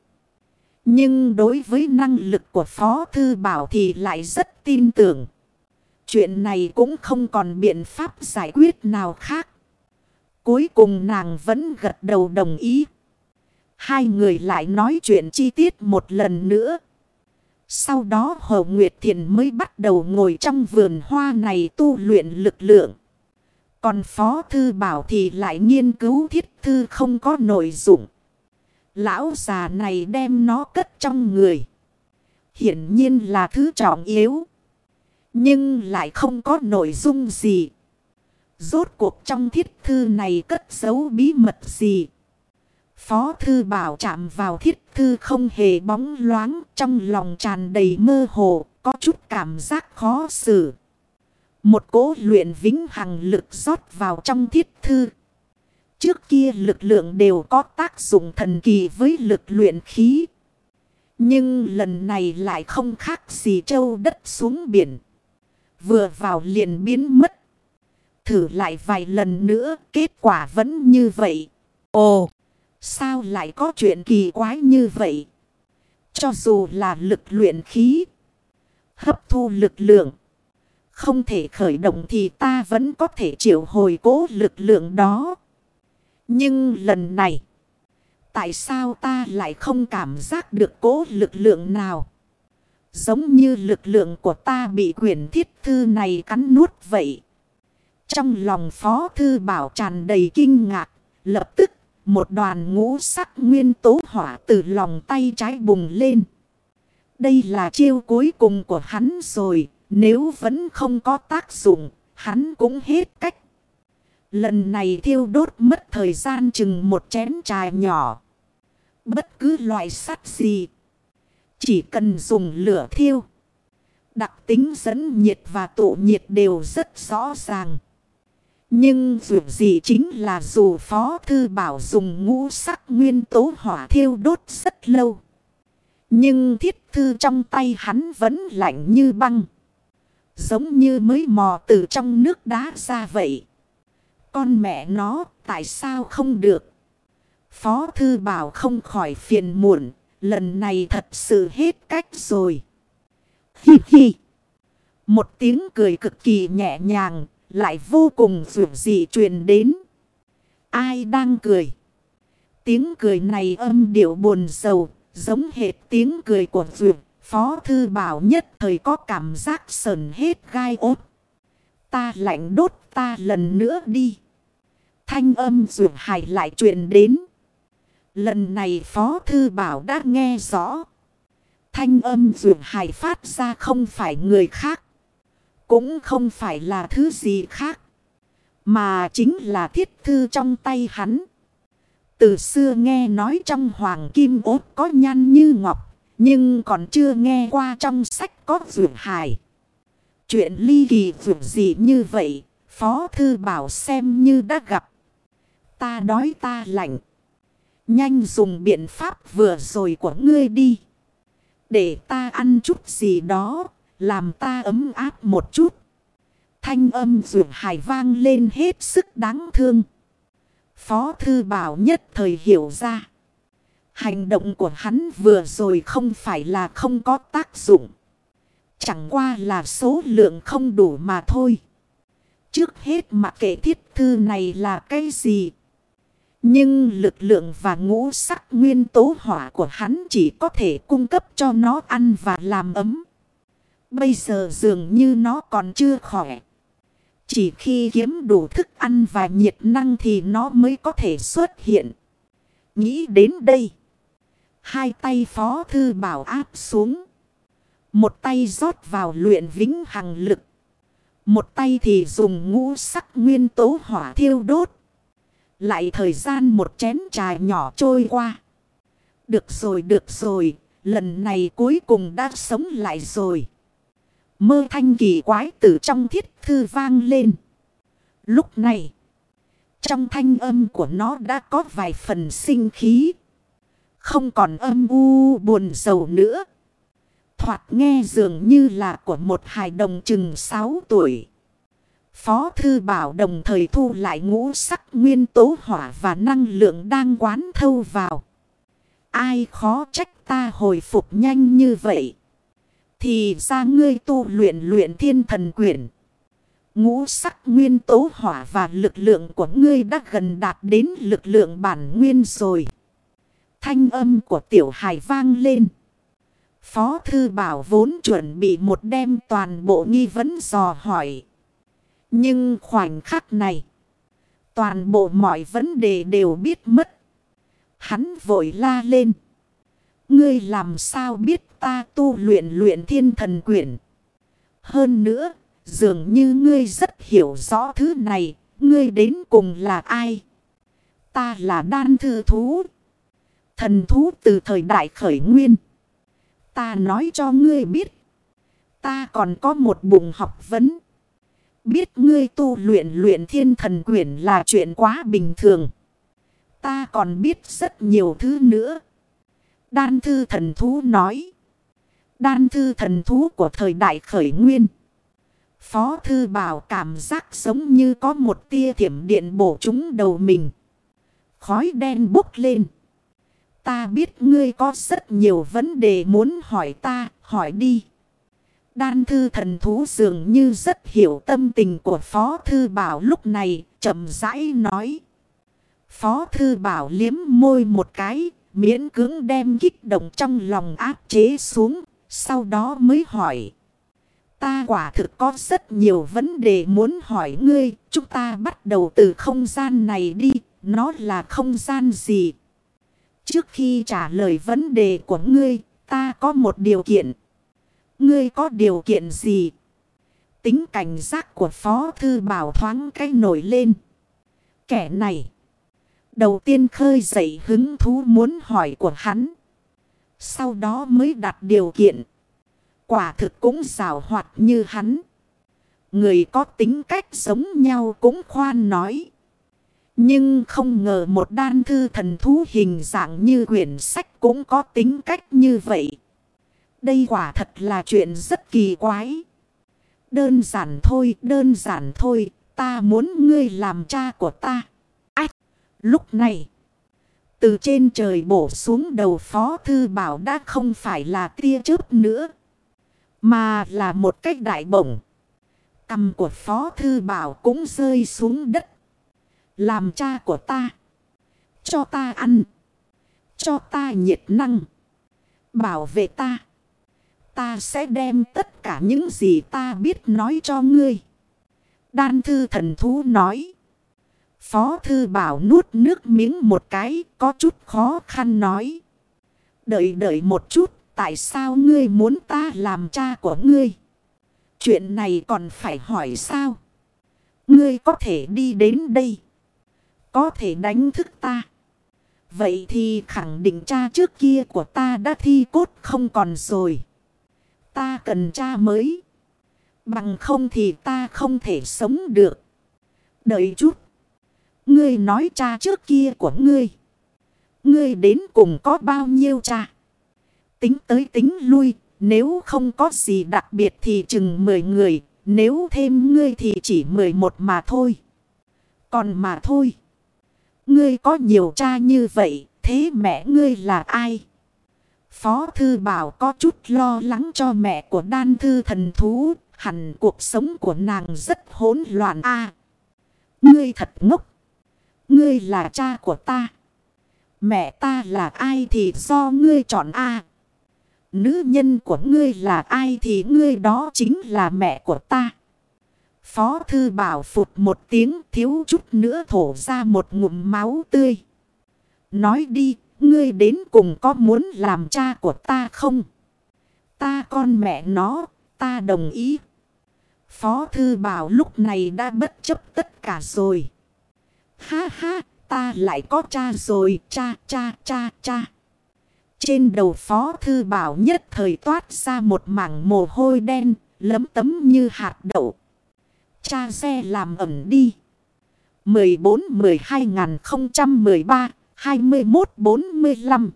Nhưng đối với năng lực của Phó Thư Bảo thì lại rất tin tưởng. Chuyện này cũng không còn biện pháp giải quyết nào khác. Cuối cùng nàng vẫn gật đầu đồng ý. Hai người lại nói chuyện chi tiết một lần nữa. Sau đó Hồ Nguyệt Thiền mới bắt đầu ngồi trong vườn hoa này tu luyện lực lượng. Còn Phó Thư Bảo thì lại nghiên cứu thiết thư không có nội dụng. Lão già này đem nó cất trong người. Hiển nhiên là thứ trọng yếu. Nhưng lại không có nội dung gì. Rốt cuộc trong thiết thư này cất giấu bí mật gì. Phó thư bảo chạm vào thiết thư không hề bóng loáng. Trong lòng tràn đầy mơ hồ. Có chút cảm giác khó xử. Một cố luyện vĩnh hằng lực rót vào trong thiết thư. Trước kia lực lượng đều có tác dụng thần kỳ với lực luyện khí. Nhưng lần này lại không khác gì châu đất xuống biển. Vừa vào liền biến mất. Thử lại vài lần nữa, kết quả vẫn như vậy. Ồ! Sao lại có chuyện kỳ quái như vậy? Cho dù là lực luyện khí. Hấp thu lực lượng. Không thể khởi động thì ta vẫn có thể triệu hồi cố lực lượng đó. Nhưng lần này. Tại sao ta lại không cảm giác được cố lực lượng nào? Giống như lực lượng của ta bị quyển thiết thư này cắn nuốt vậy. Trong lòng phó thư bảo tràn đầy kinh ngạc. Lập tức một đoàn ngũ sắc nguyên tố hỏa từ lòng tay trái bùng lên. Đây là chiêu cuối cùng của hắn rồi. Nếu vẫn không có tác dụng, hắn cũng hết cách. Lần này thiêu đốt mất thời gian chừng một chén trà nhỏ. Bất cứ loại sắt gì. Chỉ cần dùng lửa thiêu. Đặc tính dẫn nhiệt và tụ nhiệt đều rất rõ ràng. Nhưng dù gì chính là dù Phó Thư Bảo dùng ngũ sắc nguyên tố hỏa thiêu đốt rất lâu. Nhưng thiết thư trong tay hắn vẫn lạnh như băng. Giống như mới mò từ trong nước đá ra vậy. Con mẹ nó, tại sao không được? Phó thư bảo không khỏi phiền muộn. Lần này thật sự hết cách rồi. Hi hi. Một tiếng cười cực kỳ nhẹ nhàng. Lại vô cùng dù dị truyền đến. Ai đang cười? Tiếng cười này âm điệu buồn sầu. Giống hệt tiếng cười của vượt. Phó thư bảo nhất thời có cảm giác sờn hết gai ốt. Ta lạnh đốt, ta lần nữa đi. Thanh âm dược hài lại truyền đến. Lần này Phó Thư Bảo đã nghe rõ. Thanh âm dược hài phát ra không phải người khác. Cũng không phải là thứ gì khác. Mà chính là thiết thư trong tay hắn. Từ xưa nghe nói trong hoàng kim ốt có nhan như ngọc. Nhưng còn chưa nghe qua trong sách có vượt hài. Chuyện ly kỳ vượt gì như vậy. Phó thư bảo xem như đã gặp. Ta đói ta lạnh. Nhanh dùng biện pháp vừa rồi của ngươi đi. Để ta ăn chút gì đó. Làm ta ấm áp một chút. Thanh âm rượu hài vang lên hết sức đáng thương. Phó thư bảo nhất thời hiểu ra. Hành động của hắn vừa rồi không phải là không có tác dụng. Chẳng qua là số lượng không đủ mà thôi. Trước hết mà kể thiết thư này là cái gì? Nhưng lực lượng và ngũ sắc nguyên tố hỏa của hắn chỉ có thể cung cấp cho nó ăn và làm ấm. Bây giờ dường như nó còn chưa khỏe. Chỉ khi kiếm đủ thức ăn và nhiệt năng thì nó mới có thể xuất hiện. Nghĩ đến đây. Hai tay phó thư bảo áp xuống. Một tay rót vào luyện vĩnh hằng lực. Một tay thì dùng ngũ sắc nguyên tố hỏa thiêu đốt. Lại thời gian một chén trà nhỏ trôi qua. Được rồi, được rồi. Lần này cuối cùng đã sống lại rồi. Mơ thanh kỳ quái từ trong thiết thư vang lên. Lúc này, trong thanh âm của nó đã có vài phần sinh khí. Không còn âm u buồn sầu nữa. Thoạt nghe dường như là của một hài đồng chừng 6 tuổi. Phó Thư Bảo đồng thời thu lại ngũ sắc nguyên tố hỏa và năng lượng đang quán thâu vào. Ai khó trách ta hồi phục nhanh như vậy. Thì ra ngươi tu luyện luyện thiên thần quyển. Ngũ sắc nguyên tố hỏa và lực lượng của ngươi đã gần đạt đến lực lượng bản nguyên rồi. Thanh âm của tiểu hải vang lên. Phó thư bảo vốn chuẩn bị một đêm toàn bộ nghi vấn dò hỏi. Nhưng khoảnh khắc này. Toàn bộ mọi vấn đề đều biết mất. Hắn vội la lên. Ngươi làm sao biết ta tu luyện luyện thiên thần quyển. Hơn nữa, dường như ngươi rất hiểu rõ thứ này. Ngươi đến cùng là ai? Ta là đan thư thú. Thần thú từ thời đại khởi nguyên. Ta nói cho ngươi biết. Ta còn có một bụng học vấn. Biết ngươi tu luyện luyện thiên thần quyển là chuyện quá bình thường. Ta còn biết rất nhiều thứ nữa. Đan thư thần thú nói. Đan thư thần thú của thời đại khởi nguyên. Phó thư bảo cảm giác giống như có một tia thiểm điện bổ trúng đầu mình. Khói đen bốc lên. Ta biết ngươi có rất nhiều vấn đề muốn hỏi ta, hỏi đi. Đan thư thần thú dường như rất hiểu tâm tình của Phó Thư Bảo lúc này, chậm rãi nói. Phó Thư Bảo liếm môi một cái, miễn cưỡng đem kích động trong lòng áp chế xuống, sau đó mới hỏi. Ta quả thực có rất nhiều vấn đề muốn hỏi ngươi, chúng ta bắt đầu từ không gian này đi, nó là không gian gì? Trước khi trả lời vấn đề của ngươi, ta có một điều kiện. Ngươi có điều kiện gì? Tính cảnh giác của Phó Thư Bảo thoáng cái nổi lên. Kẻ này. Đầu tiên khơi dậy hứng thú muốn hỏi của hắn. Sau đó mới đặt điều kiện. Quả thực cũng xảo hoạt như hắn. Người có tính cách giống nhau cũng khoan nói. Nhưng không ngờ một đan thư thần thú hình dạng như quyển sách cũng có tính cách như vậy. Đây quả thật là chuyện rất kỳ quái. Đơn giản thôi, đơn giản thôi, ta muốn ngươi làm cha của ta. Ách, lúc này, từ trên trời bổ xuống đầu phó thư bảo đã không phải là tia chớp nữa. Mà là một cách đại bổng. Cầm của phó thư bảo cũng rơi xuống đất. Làm cha của ta. Cho ta ăn. Cho ta nhiệt năng. Bảo vệ ta. Ta sẽ đem tất cả những gì ta biết nói cho ngươi. Đan thư thần thú nói. Phó thư bảo nuốt nước miếng một cái, có chút khó khăn nói. Đợi đợi một chút, tại sao ngươi muốn ta làm cha của ngươi? Chuyện này còn phải hỏi sao? Ngươi có thể đi đến đây. Có thể đánh thức ta. Vậy thì khẳng định cha trước kia của ta đã thi cốt không còn rồi. Ta cần cha mới. Bằng không thì ta không thể sống được. Đợi chút. Ngươi nói cha trước kia của ngươi. Ngươi đến cùng có bao nhiêu cha? Tính tới tính lui. Nếu không có gì đặc biệt thì chừng 10 người. Nếu thêm ngươi thì chỉ 11 mà thôi. Còn mà thôi. Ngươi có nhiều cha như vậy. Thế mẹ ngươi là ai? Phó Thư Bảo có chút lo lắng cho mẹ của đan thư thần thú. Hẳn cuộc sống của nàng rất hỗn loạn a Ngươi thật ngốc. Ngươi là cha của ta. Mẹ ta là ai thì do ngươi chọn a Nữ nhân của ngươi là ai thì ngươi đó chính là mẹ của ta. Phó thư bảo phụt một tiếng thiếu chút nữa thổ ra một ngụm máu tươi. Nói đi Ngươi đến cùng có muốn làm cha của ta không? Ta con mẹ nó, ta đồng ý. Phó thư bảo lúc này đã bất chấp tất cả rồi. Ha ha, ta lại có cha rồi, cha, cha, cha, cha. Trên đầu phó thư bảo nhất thời toát ra một mảng mồ hôi đen, lấm tấm như hạt đậu. Cha xe làm ẩm đi. 14-12-013 2145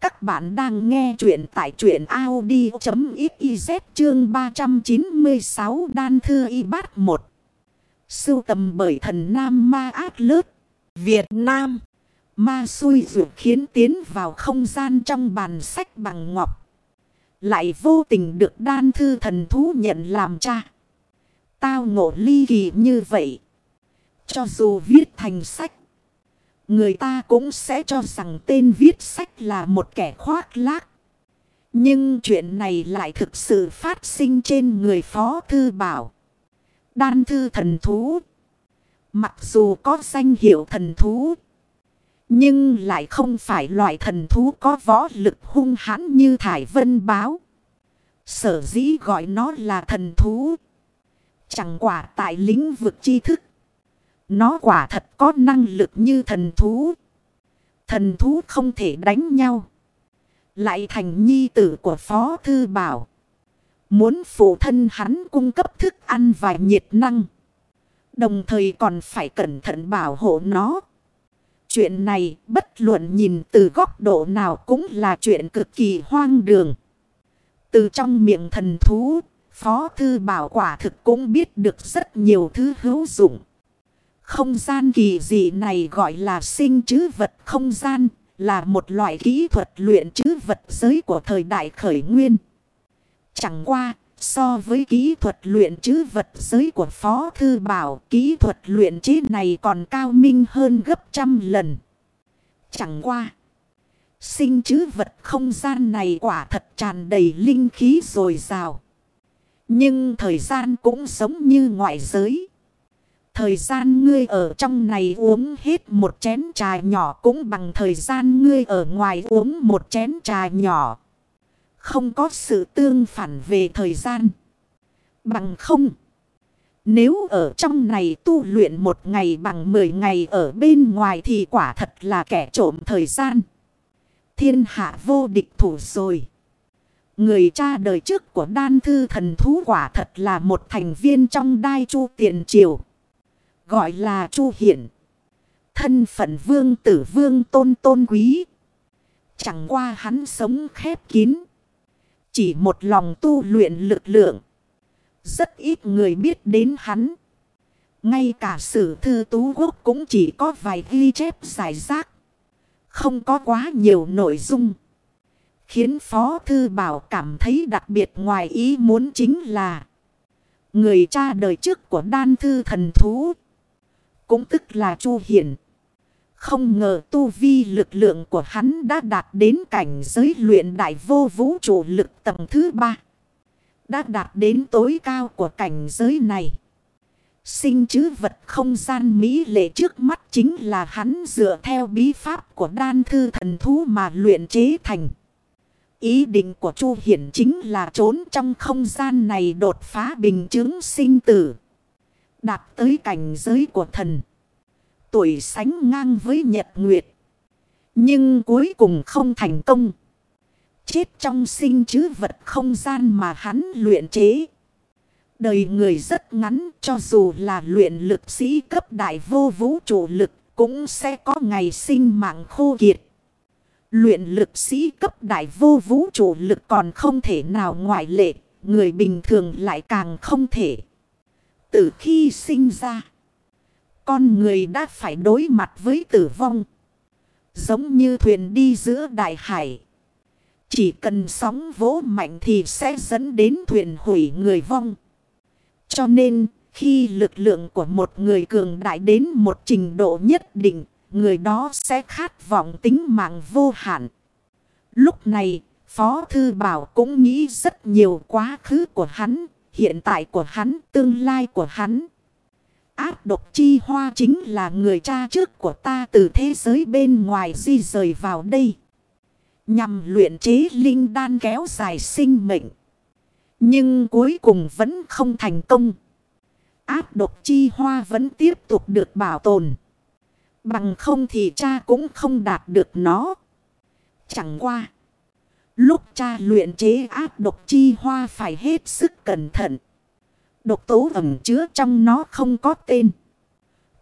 Các bạn đang nghe chuyện tại chuyện Audi.xyz chương 396 Đan Thư Y Bát 1 Sưu tầm bởi thần Nam Ma Át Lớt Việt Nam Ma xui rượu khiến tiến vào không gian trong bàn sách bằng ngọc. Lại vô tình được đan thư thần thú nhận làm cha. Tao ngộ ly kỳ như vậy. Cho dù viết thành sách. Người ta cũng sẽ cho rằng tên viết sách là một kẻ khoác lác. Nhưng chuyện này lại thực sự phát sinh trên người Phó Thư Bảo. Đan thư thần thú. Mặc dù có danh hiệu thần thú. Nhưng lại không phải loại thần thú có võ lực hung hãn như Thải Vân Báo. Sở dĩ gọi nó là thần thú. Chẳng quả tại lĩnh vực tri thức. Nó quả thật có năng lực như thần thú. Thần thú không thể đánh nhau. Lại thành nhi tử của Phó Thư Bảo. Muốn phụ thân hắn cung cấp thức ăn và nhiệt năng. Đồng thời còn phải cẩn thận bảo hộ nó. Chuyện này bất luận nhìn từ góc độ nào cũng là chuyện cực kỳ hoang đường. Từ trong miệng thần thú, Phó Thư Bảo quả thực cũng biết được rất nhiều thứ hữu dụng. Không gian kỳ dị này gọi là sinh chứ vật không gian, là một loại kỹ thuật luyện chứ vật giới của thời đại khởi nguyên. Chẳng qua, so với kỹ thuật luyện chữ vật giới của Phó Thư Bảo, kỹ thuật luyện chế này còn cao minh hơn gấp trăm lần. Chẳng qua, sinh chữ vật không gian này quả thật tràn đầy linh khí rồi rào. Nhưng thời gian cũng giống như ngoại giới. Thời gian ngươi ở trong này uống hết một chén trà nhỏ cũng bằng thời gian ngươi ở ngoài uống một chén trà nhỏ. Không có sự tương phản về thời gian. Bằng không. Nếu ở trong này tu luyện một ngày bằng 10 ngày ở bên ngoài thì quả thật là kẻ trộm thời gian. Thiên hạ vô địch thủ rồi. Người cha đời trước của đan thư thần thú quả thật là một thành viên trong đai chu tiền triều. Gọi là chu hiển. Thân phận vương tử vương tôn tôn quý. Chẳng qua hắn sống khép kín. Chỉ một lòng tu luyện lực lượng. Rất ít người biết đến hắn. Ngay cả sử thư tú quốc cũng chỉ có vài ghi chép giải rác. Không có quá nhiều nội dung. Khiến Phó Thư Bảo cảm thấy đặc biệt ngoài ý muốn chính là Người cha đời trước của đan thư thần thú Cũng tức là Chu Hiển không ngờ tu vi lực lượng của hắn đã đạt đến cảnh giới luyện đại vô vũ trụ lực tầng thứ ba Đã đạt đến tối cao của cảnh giới này Sinh chứ vật không gian mỹ lệ trước mắt chính là hắn dựa theo bí pháp của đan thư thần thú mà luyện chế thành. Ý định của Chu Hiển chính là trốn trong không gian này đột phá bình chứng sinh tử. Đạt tới cảnh giới của thần. Tuổi sánh ngang với Nhật Nguyệt. Nhưng cuối cùng không thành công. Chết trong sinh chứ vật không gian mà hắn luyện chế. Đời người rất ngắn cho dù là luyện lực sĩ cấp đại vô vũ trụ lực cũng sẽ có ngày sinh mạng khô kiệt. Luyện lực sĩ cấp đại vô vũ trụ lực còn không thể nào ngoại lệ, người bình thường lại càng không thể. Từ khi sinh ra, con người đã phải đối mặt với tử vong. Giống như thuyền đi giữa đại hải. Chỉ cần sóng vỗ mạnh thì sẽ dẫn đến thuyền hủy người vong. Cho nên, khi lực lượng của một người cường đại đến một trình độ nhất định, người đó sẽ khát vọng tính mạng vô hạn. Lúc này, Phó Thư Bảo cũng nghĩ rất nhiều quá khứ của hắn, hiện tại của hắn, tương lai của hắn. Áp độc chi hoa chính là người cha trước của ta từ thế giới bên ngoài di rời vào đây. Nhằm luyện chế linh đan kéo dài sinh mệnh. Nhưng cuối cùng vẫn không thành công. Áp độc chi hoa vẫn tiếp tục được bảo tồn. Bằng không thì cha cũng không đạt được nó. Chẳng qua. Lúc cha luyện chế áp độc chi hoa phải hết sức cẩn thận. Độc tố ẩm chứa trong nó không có tên.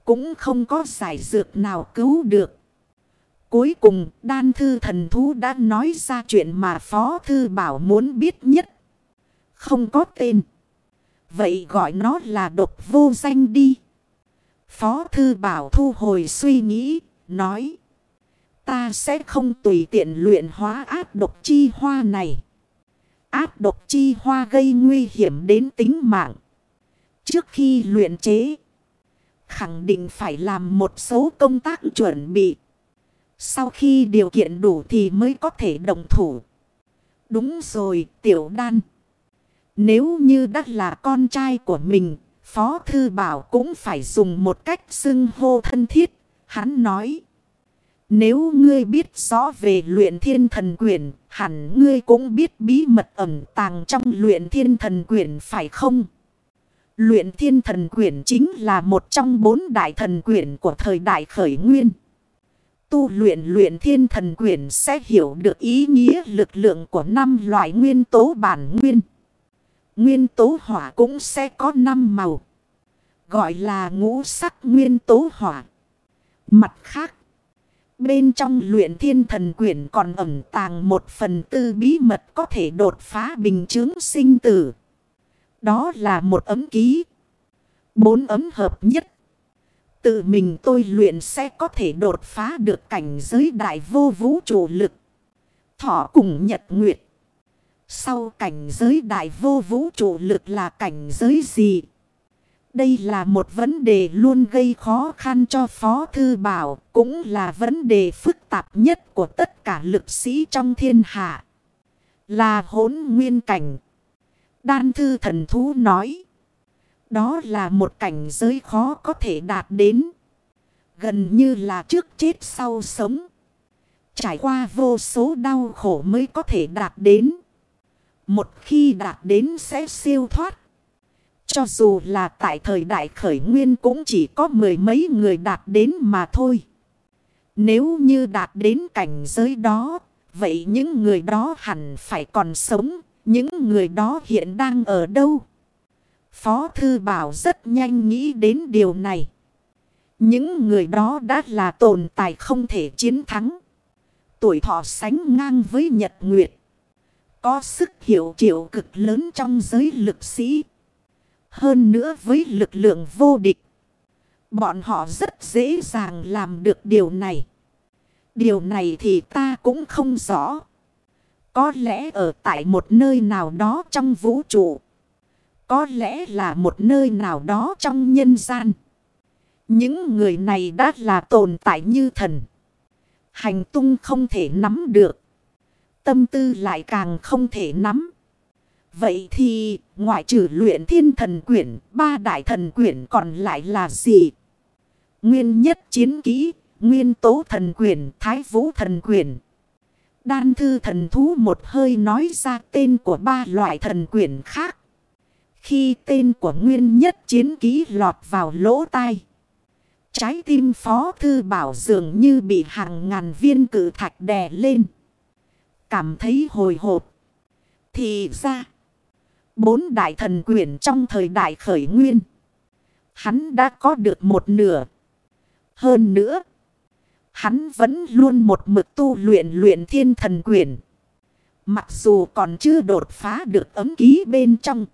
Cũng không có giải dược nào cứu được. Cuối cùng đan thư thần thú đã nói ra chuyện mà phó thư bảo muốn biết nhất. Không có tên. Vậy gọi nó là độc vô danh đi. Phó thư bảo thu hồi suy nghĩ, nói. ta sẽ không tùy tiện luyện hóa áp độc chi hoa này. Áp độc chi hoa gây nguy hiểm đến tính mạng. Trước khi luyện chế, khẳng định phải làm một số công tác chuẩn bị. Sau khi điều kiện đủ thì mới có thể đồng thủ. Đúng rồi, tiểu đan. Nếu như đã là con trai của mình, Phó Thư Bảo cũng phải dùng một cách xưng hô thân thiết. Hắn nói. Nếu ngươi biết rõ về luyện thiên thần quyển, hẳn ngươi cũng biết bí mật ẩn tàng trong luyện thiên thần quyển phải không? Luyện thiên thần quyển chính là một trong bốn đại thần quyển của thời đại khởi nguyên. Tu luyện luyện thiên thần quyển sẽ hiểu được ý nghĩa lực lượng của năm loại nguyên tố bản nguyên. Nguyên tố hỏa cũng sẽ có năm màu. Gọi là ngũ sắc nguyên tố hỏa. Mặt khác. Bên trong luyện thiên thần quyển còn ẩn tàng một phần tư bí mật có thể đột phá bình chứng sinh tử. Đó là một ấm ký. Bốn ấm hợp nhất. Tự mình tôi luyện sẽ có thể đột phá được cảnh giới đại vô vũ trụ lực. Thọ cùng nhật nguyệt. Sau cảnh giới đại vô vũ trụ lực là cảnh giới gì? Đây là một vấn đề luôn gây khó khăn cho Phó Thư Bảo, cũng là vấn đề phức tạp nhất của tất cả lực sĩ trong thiên hạ. Là hỗn nguyên cảnh. Đan Thư Thần Thú nói. Đó là một cảnh giới khó có thể đạt đến. Gần như là trước chết sau sống. Trải qua vô số đau khổ mới có thể đạt đến. Một khi đạt đến sẽ siêu thoát. Cho dù là tại thời đại khởi nguyên cũng chỉ có mười mấy người đạt đến mà thôi. Nếu như đạt đến cảnh giới đó, vậy những người đó hẳn phải còn sống, những người đó hiện đang ở đâu? Phó Thư Bảo rất nhanh nghĩ đến điều này. Những người đó đã là tồn tại không thể chiến thắng. Tuổi thọ sánh ngang với Nhật Nguyệt. Có sức hiệu triệu cực lớn trong giới lực sĩ. Hơn nữa với lực lượng vô địch. Bọn họ rất dễ dàng làm được điều này. Điều này thì ta cũng không rõ. Có lẽ ở tại một nơi nào đó trong vũ trụ. Có lẽ là một nơi nào đó trong nhân gian. Những người này đã là tồn tại như thần. Hành tung không thể nắm được. Tâm tư lại càng không thể nắm. Vậy thì ngoại trừ luyện thiên thần quyển, ba đại thần quyển còn lại là gì? Nguyên nhất chiến kỹ, nguyên tố thần quyển, thái vũ thần quyển. Đan thư thần thú một hơi nói ra tên của ba loại thần quyển khác. Khi tên của nguyên nhất chiến ký lọt vào lỗ tai. Trái tim phó thư bảo dường như bị hàng ngàn viên cử thạch đè lên. Cảm thấy hồi hộp. Thì ra. Bốn đại thần quyển trong thời đại khởi nguyên. Hắn đã có được một nửa. Hơn nữa. Hắn vẫn luôn một mực tu luyện luyện thiên thần quyển. Mặc dù còn chưa đột phá được ấm ký bên trong.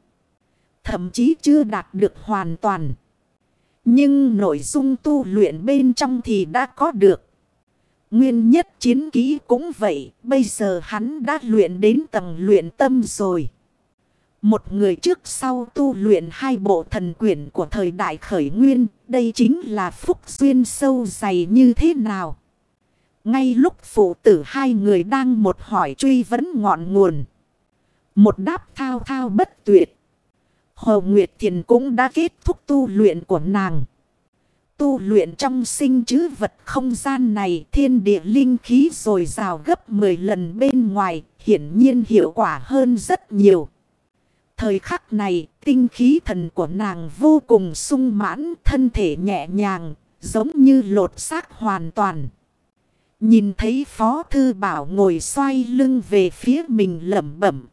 Thậm chí chưa đạt được hoàn toàn. Nhưng nội dung tu luyện bên trong thì đã có được. Nguyên nhất chiến ký cũng vậy. Bây giờ hắn đã luyện đến tầng luyện tâm rồi. Một người trước sau tu luyện hai bộ thần quyển của thời đại khởi nguyên. Đây chính là phúc duyên sâu dày như thế nào. Ngay lúc phụ tử hai người đang một hỏi truy vấn ngọn nguồn. Một đáp thao thao bất tuyệt. Hồ Nguyệt Thiền cũng đã kết thúc tu luyện của nàng. Tu luyện trong sinh chứ vật không gian này thiên địa linh khí rồi rào gấp 10 lần bên ngoài, hiển nhiên hiệu quả hơn rất nhiều. Thời khắc này, tinh khí thần của nàng vô cùng sung mãn, thân thể nhẹ nhàng, giống như lột xác hoàn toàn. Nhìn thấy Phó Thư Bảo ngồi xoay lưng về phía mình lẩm bẩm.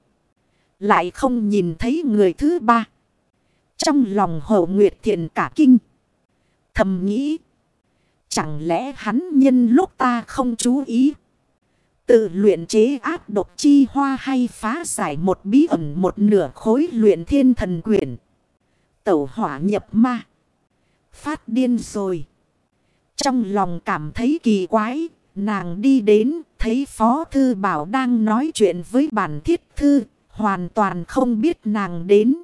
Lại không nhìn thấy người thứ ba. Trong lòng hậu nguyệt thiện cả kinh. Thầm nghĩ. Chẳng lẽ hắn nhân lúc ta không chú ý. Tự luyện chế áp độc chi hoa hay phá giải một bí ẩn một nửa khối luyện thiên thần quyển. Tẩu hỏa nhập ma. Phát điên rồi. Trong lòng cảm thấy kỳ quái. nàng đi đến, thấy Phó Thư Bảo đang nói chuyện với bản thiết thư, hoàn toàn không biết nàng đến.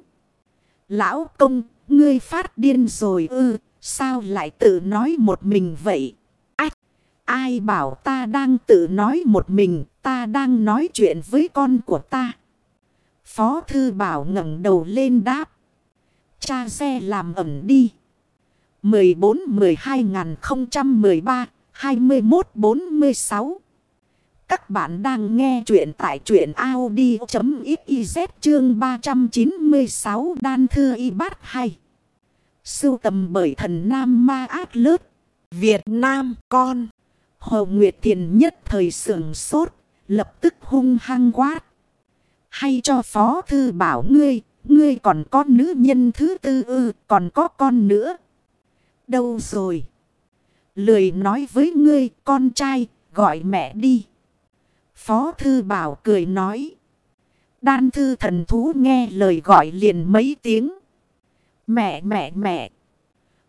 Lão công, ngươi phát điên rồi ư, sao lại tự nói một mình vậy? Ai bảo ta đang tự nói một mình, ta đang nói chuyện với con của ta. Phó Thư Bảo ngẩng đầu lên đáp. Cha xe làm ẩm đi. 14 12 013 21 46 Các bạn đang nghe chuyện tại chuyện Audi.xyz chương 396 Đan Thư Y Bát 2 Sưu tầm bởi thần Nam Ma Át Lớp Việt Nam con Hồ Nguyệt Thiền nhất thời sưởng sốt, Lập tức hung hăng quát. Hay cho Phó Thư bảo ngươi Ngươi còn có nữ nhân thứ tư ư, Còn có con nữa. Đâu rồi? Lười nói với ngươi, con trai, gọi mẹ đi. Phó Thư Bảo cười nói. Đan thư thần thú nghe lời gọi liền mấy tiếng. Mẹ mẹ mẹ.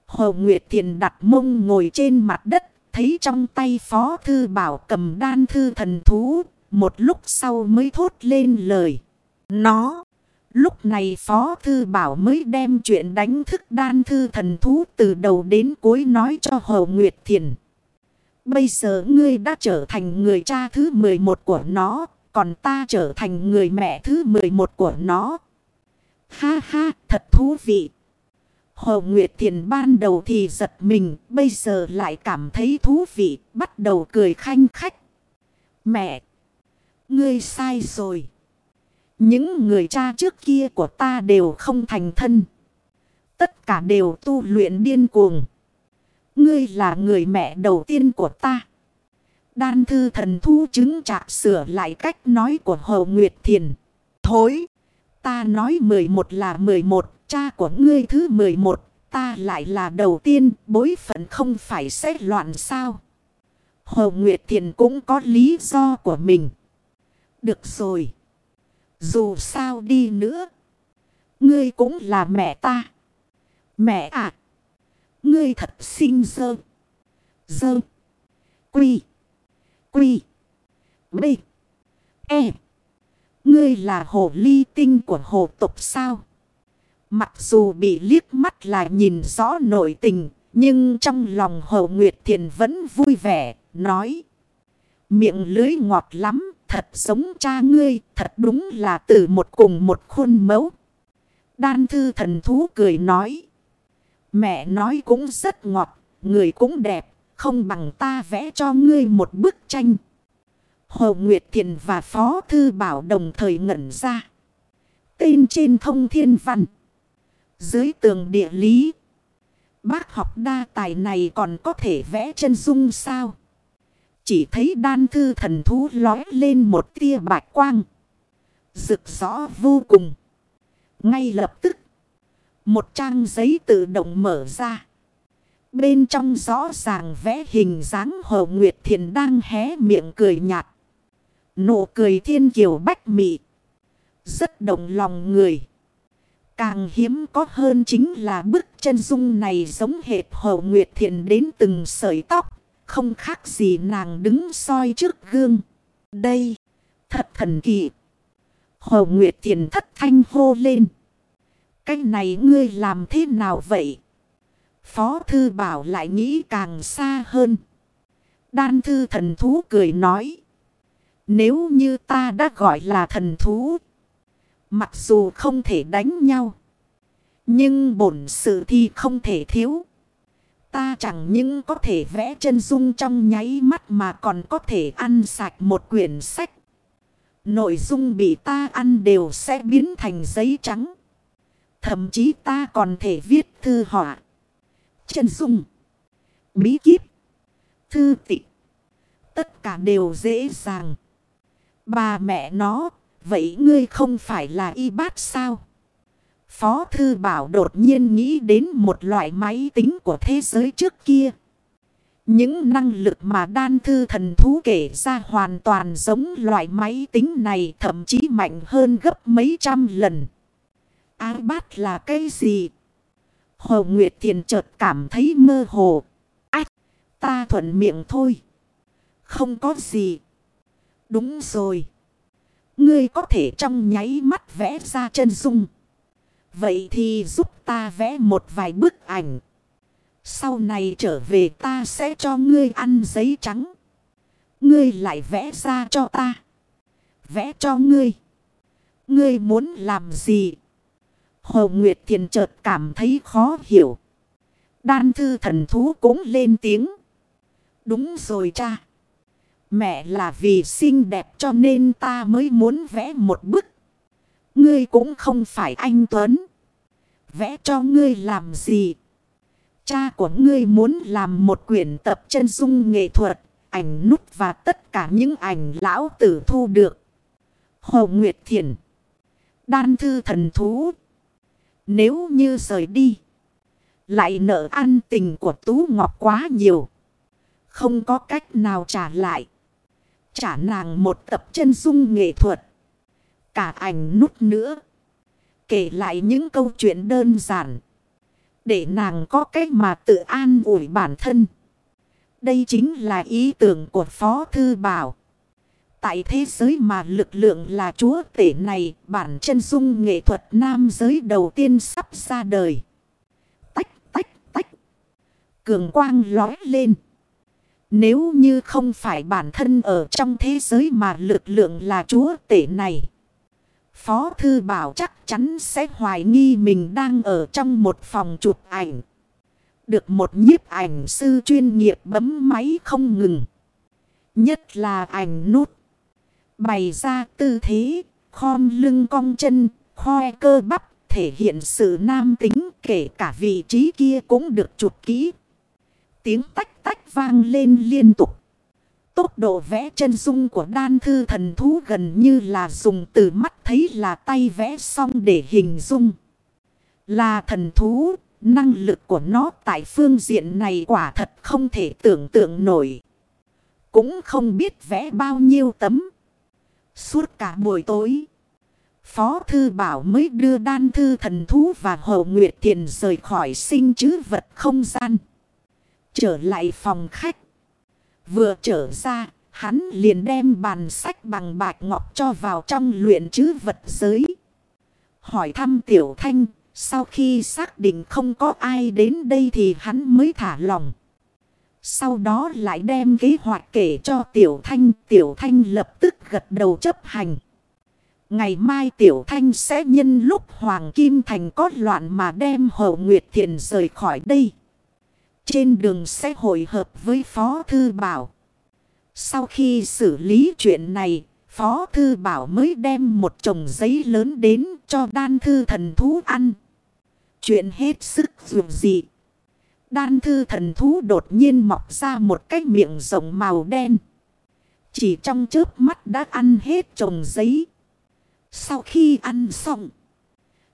Hồ Nguyệt Thiền đặt mông ngồi trên mặt đất Thấy trong tay Phó Thư Bảo cầm đan thư thần thú Một lúc sau mới thốt lên lời Nó Lúc này Phó Thư Bảo mới đem chuyện đánh thức đan thư thần thú từ đầu đến cuối nói cho Hồ Nguyệt Thiền. Bây giờ ngươi đã trở thành người cha thứ 11 của nó, còn ta trở thành người mẹ thứ 11 của nó. Ha ha, thật thú vị. Hồ Nguyệt Thiền ban đầu thì giật mình, bây giờ lại cảm thấy thú vị, bắt đầu cười khanh khách. Mẹ! Ngươi sai rồi. Những người cha trước kia của ta đều không thành thân. Tất cả đều tu luyện điên cuồng. Ngươi là người mẹ đầu tiên của ta. Đan thư thần thu chứng trạc sửa lại cách nói của Hồ Nguyệt Thiền. Thối! Ta nói 11 là 11, cha của ngươi thứ 11, ta lại là đầu tiên, bối phận không phải xét loạn sao. Hồ Nguyệt Thiền cũng có lý do của mình. Được rồi. Dù sao đi nữa. Ngươi cũng là mẹ ta. Mẹ à. Ngươi thật xinh dơ. Dơ. Quy. Quy. B. E. Ngươi là hồ ly tinh của hồ tục sao? Mặc dù bị liếc mắt là nhìn rõ nội tình. Nhưng trong lòng hồ Nguyệt Thiền vẫn vui vẻ. Nói. Miệng lưới ngọt lắm thật giống cha ngươi, thật đúng là từ một cùng một khuôn mẫu. Đan thư thần thú cười nói. Mẹ nói cũng rất ngọt, người cũng đẹp, không bằng ta vẽ cho ngươi một bức tranh. Hồ Nguyệt Thiền và Phó Thư Bảo đồng thời ngẩn ra. Tên trên thông thiên văn. Dưới tường địa lý. Bác học đa tài này còn có thể vẽ chân dung sao? Chỉ thấy đan thư thần thú lói lên một tia bạch quang. Rực rõ vô cùng. Ngay lập tức. Một trang giấy tự động mở ra. Bên trong rõ ràng vẽ hình dáng Hồ Nguyệt Thiền đang hé miệng cười nhạt. Nụ cười thiên kiều bách mị. Rất động lòng người. Càng hiếm có hơn chính là bức chân dung này giống hệt Hồ Nguyệt Thiền đến từng sợi tóc. Không khác gì nàng đứng soi trước gương. Đây, thật thần kỳ. Hồ Nguyệt Thiền thất thanh hô lên. Cái này ngươi làm thế nào vậy? Phó thư bảo lại nghĩ càng xa hơn. Đan thư thần thú cười nói. Nếu như ta đã gọi là thần thú. Mặc dù không thể đánh nhau. Nhưng bổn sự thì không thể thiếu. Ta chẳng những có thể vẽ chân dung trong nháy mắt mà còn có thể ăn sạch một quyển sách. Nội dung bị ta ăn đều sẽ biến thành giấy trắng. Thậm chí ta còn thể viết thư họa. Chân dung. Bí kíp. Thư tị. Tất cả đều dễ dàng. Bà mẹ nó, vậy ngươi không phải là y bát sao? Phó Thư Bảo đột nhiên nghĩ đến một loại máy tính của thế giới trước kia. Những năng lực mà đan thư thần thú kể ra hoàn toàn giống loại máy tính này thậm chí mạnh hơn gấp mấy trăm lần. Ái bát là cái gì? Hồ Nguyệt Thiền chợt cảm thấy mơ hồ. Ách, ta thuận miệng thôi. Không có gì. Đúng rồi. Ngươi có thể trong nháy mắt vẽ ra chân dung. Vậy thì giúp ta vẽ một vài bức ảnh. Sau này trở về ta sẽ cho ngươi ăn giấy trắng. Ngươi lại vẽ ra cho ta. Vẽ cho ngươi. Ngươi muốn làm gì? Hồ Nguyệt Thiền chợt cảm thấy khó hiểu. Đan thư thần thú cũng lên tiếng. Đúng rồi cha. Mẹ là vì xinh đẹp cho nên ta mới muốn vẽ một bức. Ngươi cũng không phải anh Tuấn. Vẽ cho ngươi làm gì? Cha của ngươi muốn làm một quyển tập chân dung nghệ thuật, ảnh nút và tất cả những ảnh lão tử thu được. Hồ Nguyệt Thiền Đan thư thần thú Nếu như rời đi Lại nợ ăn tình của Tú Ngọc quá nhiều Không có cách nào trả lại Trả nàng một tập chân dung nghệ thuật Cả ảnh nút nữa Kể lại những câu chuyện đơn giản Để nàng có cách mà tự an ủi bản thân Đây chính là ý tưởng của Phó Thư Bảo Tại thế giới mà lực lượng là chúa tể này, bản chân dung nghệ thuật nam giới đầu tiên sắp ra đời. Tách, tách, tách. Cường quang lói lên. Nếu như không phải bản thân ở trong thế giới mà lực lượng là chúa tể này. Phó Thư Bảo chắc chắn sẽ hoài nghi mình đang ở trong một phòng chụp ảnh. Được một nhiếp ảnh sư chuyên nghiệp bấm máy không ngừng. Nhất là ảnh nút. Bày ra tư thế, khom lưng cong chân, khoe cơ bắp, thể hiện sự nam tính kể cả vị trí kia cũng được chụp kỹ. Tiếng tách tách vang lên liên tục. Tốc độ vẽ chân dung của đan thư thần thú gần như là dùng từ mắt thấy là tay vẽ xong để hình dung. Là thần thú, năng lực của nó tại phương diện này quả thật không thể tưởng tượng nổi. Cũng không biết vẽ bao nhiêu tấm. Suốt cả buổi tối. Phó Thư Bảo mới đưa đan thư thần thú và hậu Nguyệt Thiền rời khỏi sinh chứ vật không gian. Trở lại phòng khách. Vừa trở ra, hắn liền đem bàn sách bằng bạch ngọc cho vào trong luyện chứ vật giới. Hỏi thăm Tiểu Thanh, sau khi xác định không có ai đến đây thì hắn mới thả lòng. Sau đó lại đem kế hoạch kể cho Tiểu Thanh. Tiểu Thanh lập tức gật đầu chấp hành. Ngày mai Tiểu Thanh sẽ nhân lúc Hoàng Kim Thành có loạn mà đem hậu Nguyệt Thiền rời khỏi đây. Trên đường sẽ hội hợp với Phó Thư Bảo. Sau khi xử lý chuyện này, Phó Thư Bảo mới đem một chồng giấy lớn đến cho đan thư thần thú ăn. Chuyện hết sức dù gì. Đan thư thần thú đột nhiên mọc ra một cái miệng rộng màu đen. Chỉ trong chớp mắt đã ăn hết chồng giấy. Sau khi ăn xong,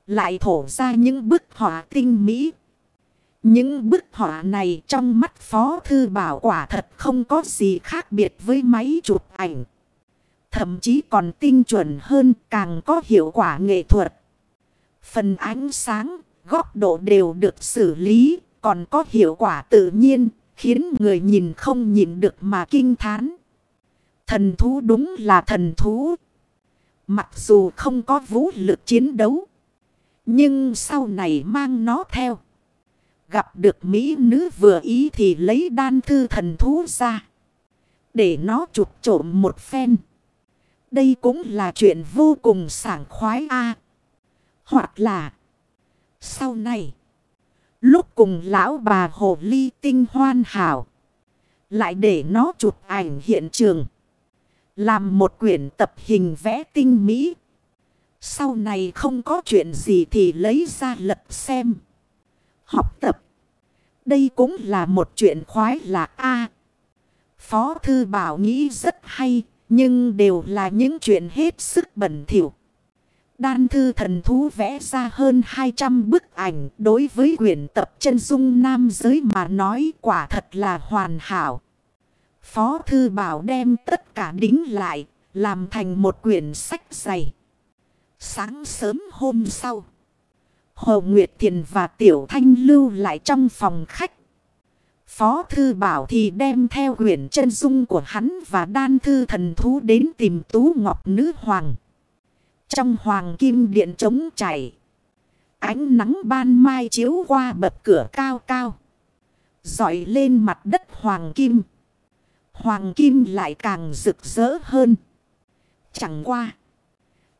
lại thổ ra những bức họa tinh mỹ. Những bức họa này trong mắt Phó Thư Bảo quả thật không có gì khác biệt với máy chụp ảnh. Thậm chí còn tinh chuẩn hơn càng có hiệu quả nghệ thuật. Phần ánh sáng, góc độ đều được xử lý còn có hiệu quả tự nhiên, khiến người nhìn không nhìn được mà kinh thán. Thần thú đúng là thần thú. Mặc dù không có vũ lực chiến đấu. Nhưng sau này mang nó theo. Gặp được Mỹ nữ vừa ý thì lấy đan thư thần thú ra. Để nó chụp trộm một phen. Đây cũng là chuyện vô cùng sảng khoái a Hoặc là. Sau này. Lúc cùng lão bà hồ ly tinh hoan hảo. Lại để nó chụp ảnh hiện trường. Làm một quyển tập hình vẽ tinh mỹ. Sau này không có chuyện gì thì lấy ra lật xem. Học tập. Đây cũng là một chuyện khoái lạc A. Phó Thư Bảo nghĩ rất hay. Nhưng đều là những chuyện hết sức bẩn thỉu. Đan thư thần thú vẽ ra hơn 200 bức ảnh đối với quyển tập chân dung nam giới mà nói quả thật là hoàn hảo. Phó thư bảo đem tất cả đính lại, làm thành một quyển sách dày. Sáng sớm hôm sau, Hồ Nguyệt Thiền và Tiểu Thanh lưu lại trong phòng khách. Phó Thư Bảo thì đem theo quyển chân dung của hắn và đan thư thần thú đến tìm Tú Ngọc Nữ Hoàng. Trong Hoàng Kim Điện trống chảy. Ánh nắng ban mai chiếu qua bập cửa cao cao. Dọi lên mặt đất Hoàng Kim. Hoàng Kim lại càng rực rỡ hơn. Chẳng qua.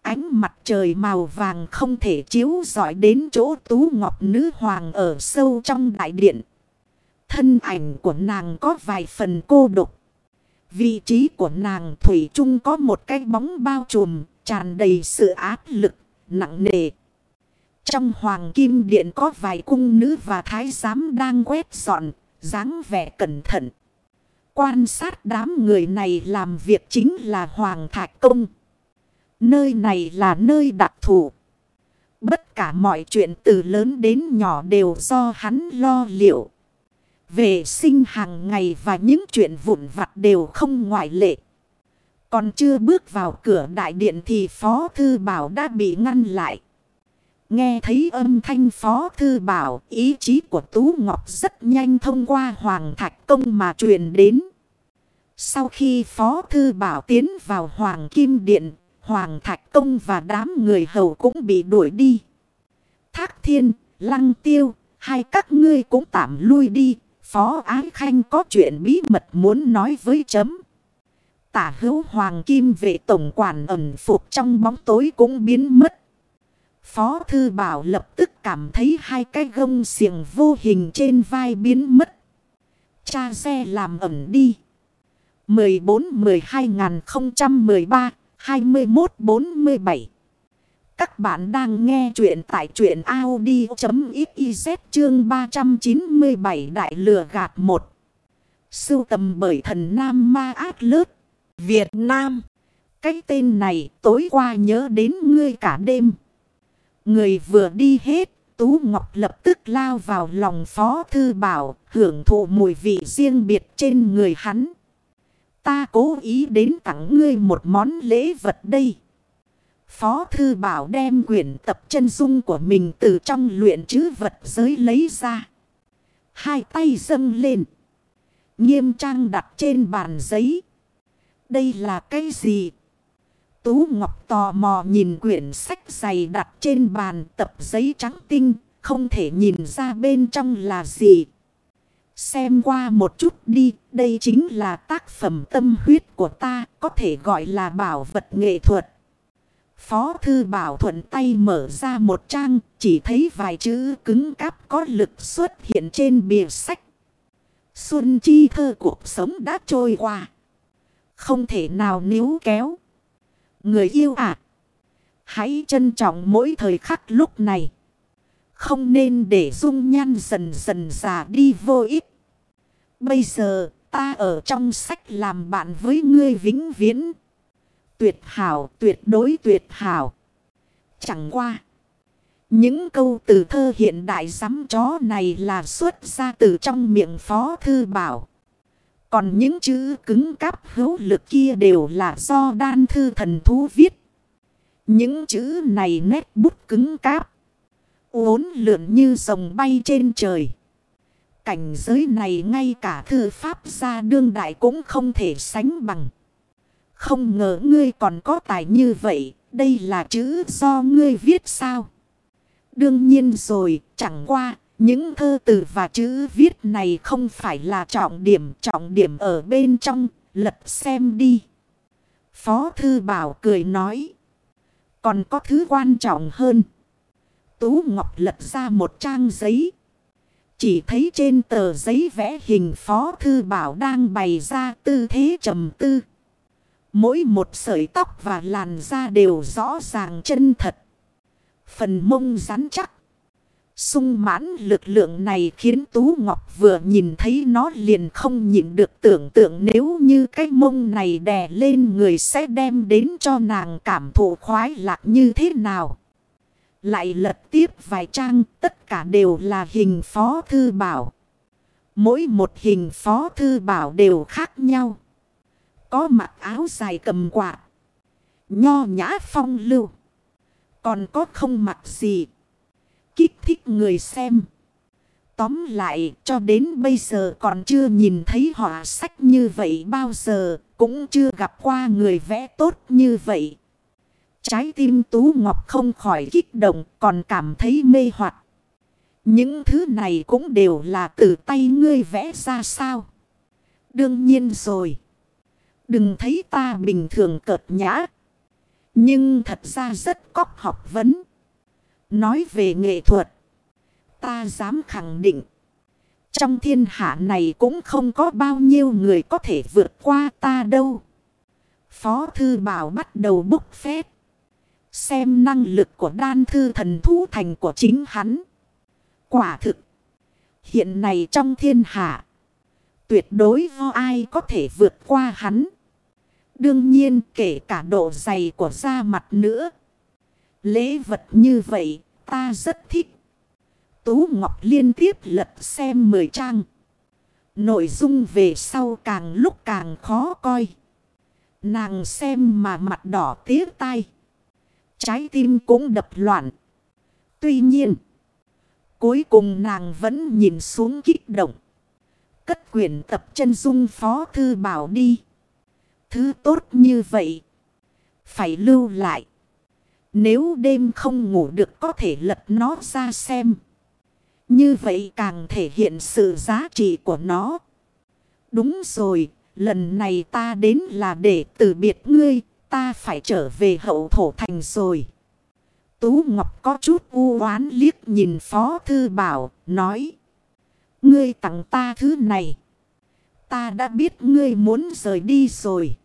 Ánh mặt trời màu vàng không thể chiếu dọi đến chỗ Tú Ngọc Nữ Hoàng ở sâu trong đại điện. Thân ảnh của nàng có vài phần cô độc. Vị trí của nàng Thủy chung có một cái bóng bao trùm, tràn đầy sự áp lực, nặng nề. Trong hoàng kim điện có vài cung nữ và thái giám đang quét dọn, dáng vẻ cẩn thận. Quan sát đám người này làm việc chính là Hoàng Thạch Công. Nơi này là nơi đặc thù. Bất cả mọi chuyện từ lớn đến nhỏ đều do hắn lo liệu. Vệ sinh hàng ngày và những chuyện vụn vặt đều không ngoại lệ. Còn chưa bước vào cửa đại điện thì Phó Thư Bảo đã bị ngăn lại. Nghe thấy âm thanh Phó Thư Bảo, ý chí của Tú Ngọc rất nhanh thông qua Hoàng Thạch Công mà truyền đến. Sau khi Phó Thư Bảo tiến vào Hoàng Kim Điện, Hoàng Thạch Công và đám người hầu cũng bị đuổi đi. Thác Thiên, Lăng Tiêu, hai các ngươi cũng tạm lui đi, Phó Ái Khanh có chuyện bí mật muốn nói với chấm. Tả hữu Hoàng Kim vệ tổng quản ẩn phục trong bóng tối cũng biến mất. Phó Thư Bảo lập tức cảm thấy hai cái gông xiềng vô hình trên vai biến mất. Cha xe làm ẩn đi. 21-47 Các bạn đang nghe chuyện tại chuyện Audi.xyz chương 397 Đại lừa gạt 1. Sưu tầm bởi thần Nam Ma Át Lớt, Việt Nam. Cái tên này tối qua nhớ đến ngươi cả đêm. Người vừa đi hết, Tú Ngọc lập tức lao vào lòng Phó Thư Bảo, hưởng thụ mùi vị riêng biệt trên người hắn. Ta cố ý đến tặng ngươi một món lễ vật đây. Phó Thư Bảo đem quyển tập chân dung của mình từ trong luyện chứ vật giới lấy ra. Hai tay dâng lên. Nghiêm trang đặt trên bàn giấy. Đây là cái gì? Tú Ngọc tò mò nhìn quyển sách dày đặt trên bàn tập giấy trắng tinh, không thể nhìn ra bên trong là gì. Xem qua một chút đi, đây chính là tác phẩm tâm huyết của ta, có thể gọi là bảo vật nghệ thuật. Phó thư bảo thuận tay mở ra một trang, chỉ thấy vài chữ cứng cáp có lực xuất hiện trên bìa sách. Xuân chi thơ cuộc sống đã trôi qua. Không thể nào níu kéo. Người yêu à. Hãy trân trọng mỗi thời khắc lúc này. Không nên để dung nhan dần dần già đi vô ích. Bây giờ ta ở trong sách làm bạn với ngươi vĩnh viễn. Tuyệt hảo, tuyệt đối tuyệt hảo. Chẳng qua. Những câu từ thơ hiện đại giám chó này là xuất ra từ trong miệng phó thư bảo. Còn những chữ cứng cáp hữu lực kia đều là do đan thư thần thú viết. Những chữ này nét bút cứng cáp. Uốn lượn như rồng bay trên trời. Cảnh giới này ngay cả thư pháp gia đương đại cũng không thể sánh bằng. Không ngờ ngươi còn có tài như vậy. Đây là chữ do ngươi viết sao? Đương nhiên rồi, chẳng qua, những thơ từ và chữ viết này không phải là trọng điểm, trọng điểm ở bên trong, lật xem đi. Phó Thư Bảo cười nói, còn có thứ quan trọng hơn. Tú Ngọc lật ra một trang giấy. Chỉ thấy trên tờ giấy vẽ hình Phó Thư Bảo đang bày ra tư thế trầm tư. Mỗi một sợi tóc và làn da đều rõ ràng chân thật. Phần mông rắn chắc. Sung mãn lực lượng này khiến Tú Ngọc vừa nhìn thấy nó liền không nhìn được tưởng tượng nếu như cái mông này đè lên người sẽ đem đến cho nàng cảm thụ khoái lạc như thế nào. Lại lật tiếp vài trang, tất cả đều là hình phó thư bảo. Mỗi một hình phó thư bảo đều khác nhau. Có mặc áo dài cầm quạt. Nho nhã phong lưu. Còn có không mặc gì kích thích người xem. Tóm lại, cho đến bây giờ còn chưa nhìn thấy họa sách như vậy bao giờ. Cũng chưa gặp qua người vẽ tốt như vậy. Trái tim Tú Ngọc không khỏi kích động, còn cảm thấy mê hoặc Những thứ này cũng đều là từ tay ngươi vẽ ra sao. Đương nhiên rồi. Đừng thấy ta bình thường cợt nhã. Nhưng thật ra rất cóc học vấn. Nói về nghệ thuật. Ta dám khẳng định. Trong thiên hạ này cũng không có bao nhiêu người có thể vượt qua ta đâu. Phó thư bảo bắt đầu bốc phép. Xem năng lực của đan thư thần thú thành của chính hắn. Quả thực. Hiện nay trong thiên hạ. Tuyệt đối do ai có thể vượt qua hắn. Đương nhiên, kể cả độ dày của da mặt nữa. Lễ vật như vậy, ta rất thích. Tú Ngọc liên tiếp lật xem 10 trang. Nội dung về sau càng lúc càng khó coi. Nàng xem mà mặt đỏ tía tai. Trái tim cũng đập loạn. Tuy nhiên. Cuối cùng nàng vẫn nhìn xuống kích động. Cất quyển tập chân dung phó thư bảo đi. Thứ tốt như vậy. Phải lưu lại. Nếu đêm không ngủ được có thể lật nó ra xem. Như vậy càng thể hiện sự giá trị của nó. Đúng rồi, lần này ta đến là để từ biệt ngươi, ta phải trở về hậu thổ thành rồi. Tú Ngọc có chút u oán liếc nhìn Phó Thư Bảo, nói. Ngươi tặng ta thứ này. Ta đã biết ngươi muốn rời đi rồi.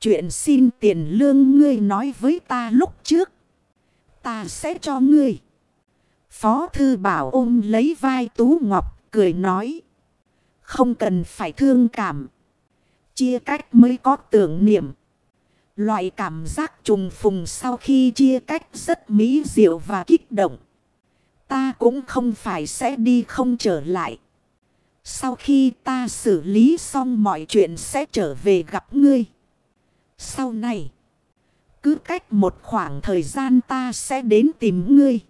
Chuyện xin tiền lương ngươi nói với ta lúc trước. Ta sẽ cho ngươi. Phó Thư Bảo ôm lấy vai Tú Ngọc, cười nói. Không cần phải thương cảm. Chia cách mới có tưởng niệm. Loại cảm giác trùng phùng sau khi chia cách rất mỹ diệu và kích động. Ta cũng không phải sẽ đi không trở lại. Sau khi ta xử lý xong mọi chuyện sẽ trở về gặp ngươi. Sau này, cứ cách một khoảng thời gian ta sẽ đến tìm ngươi.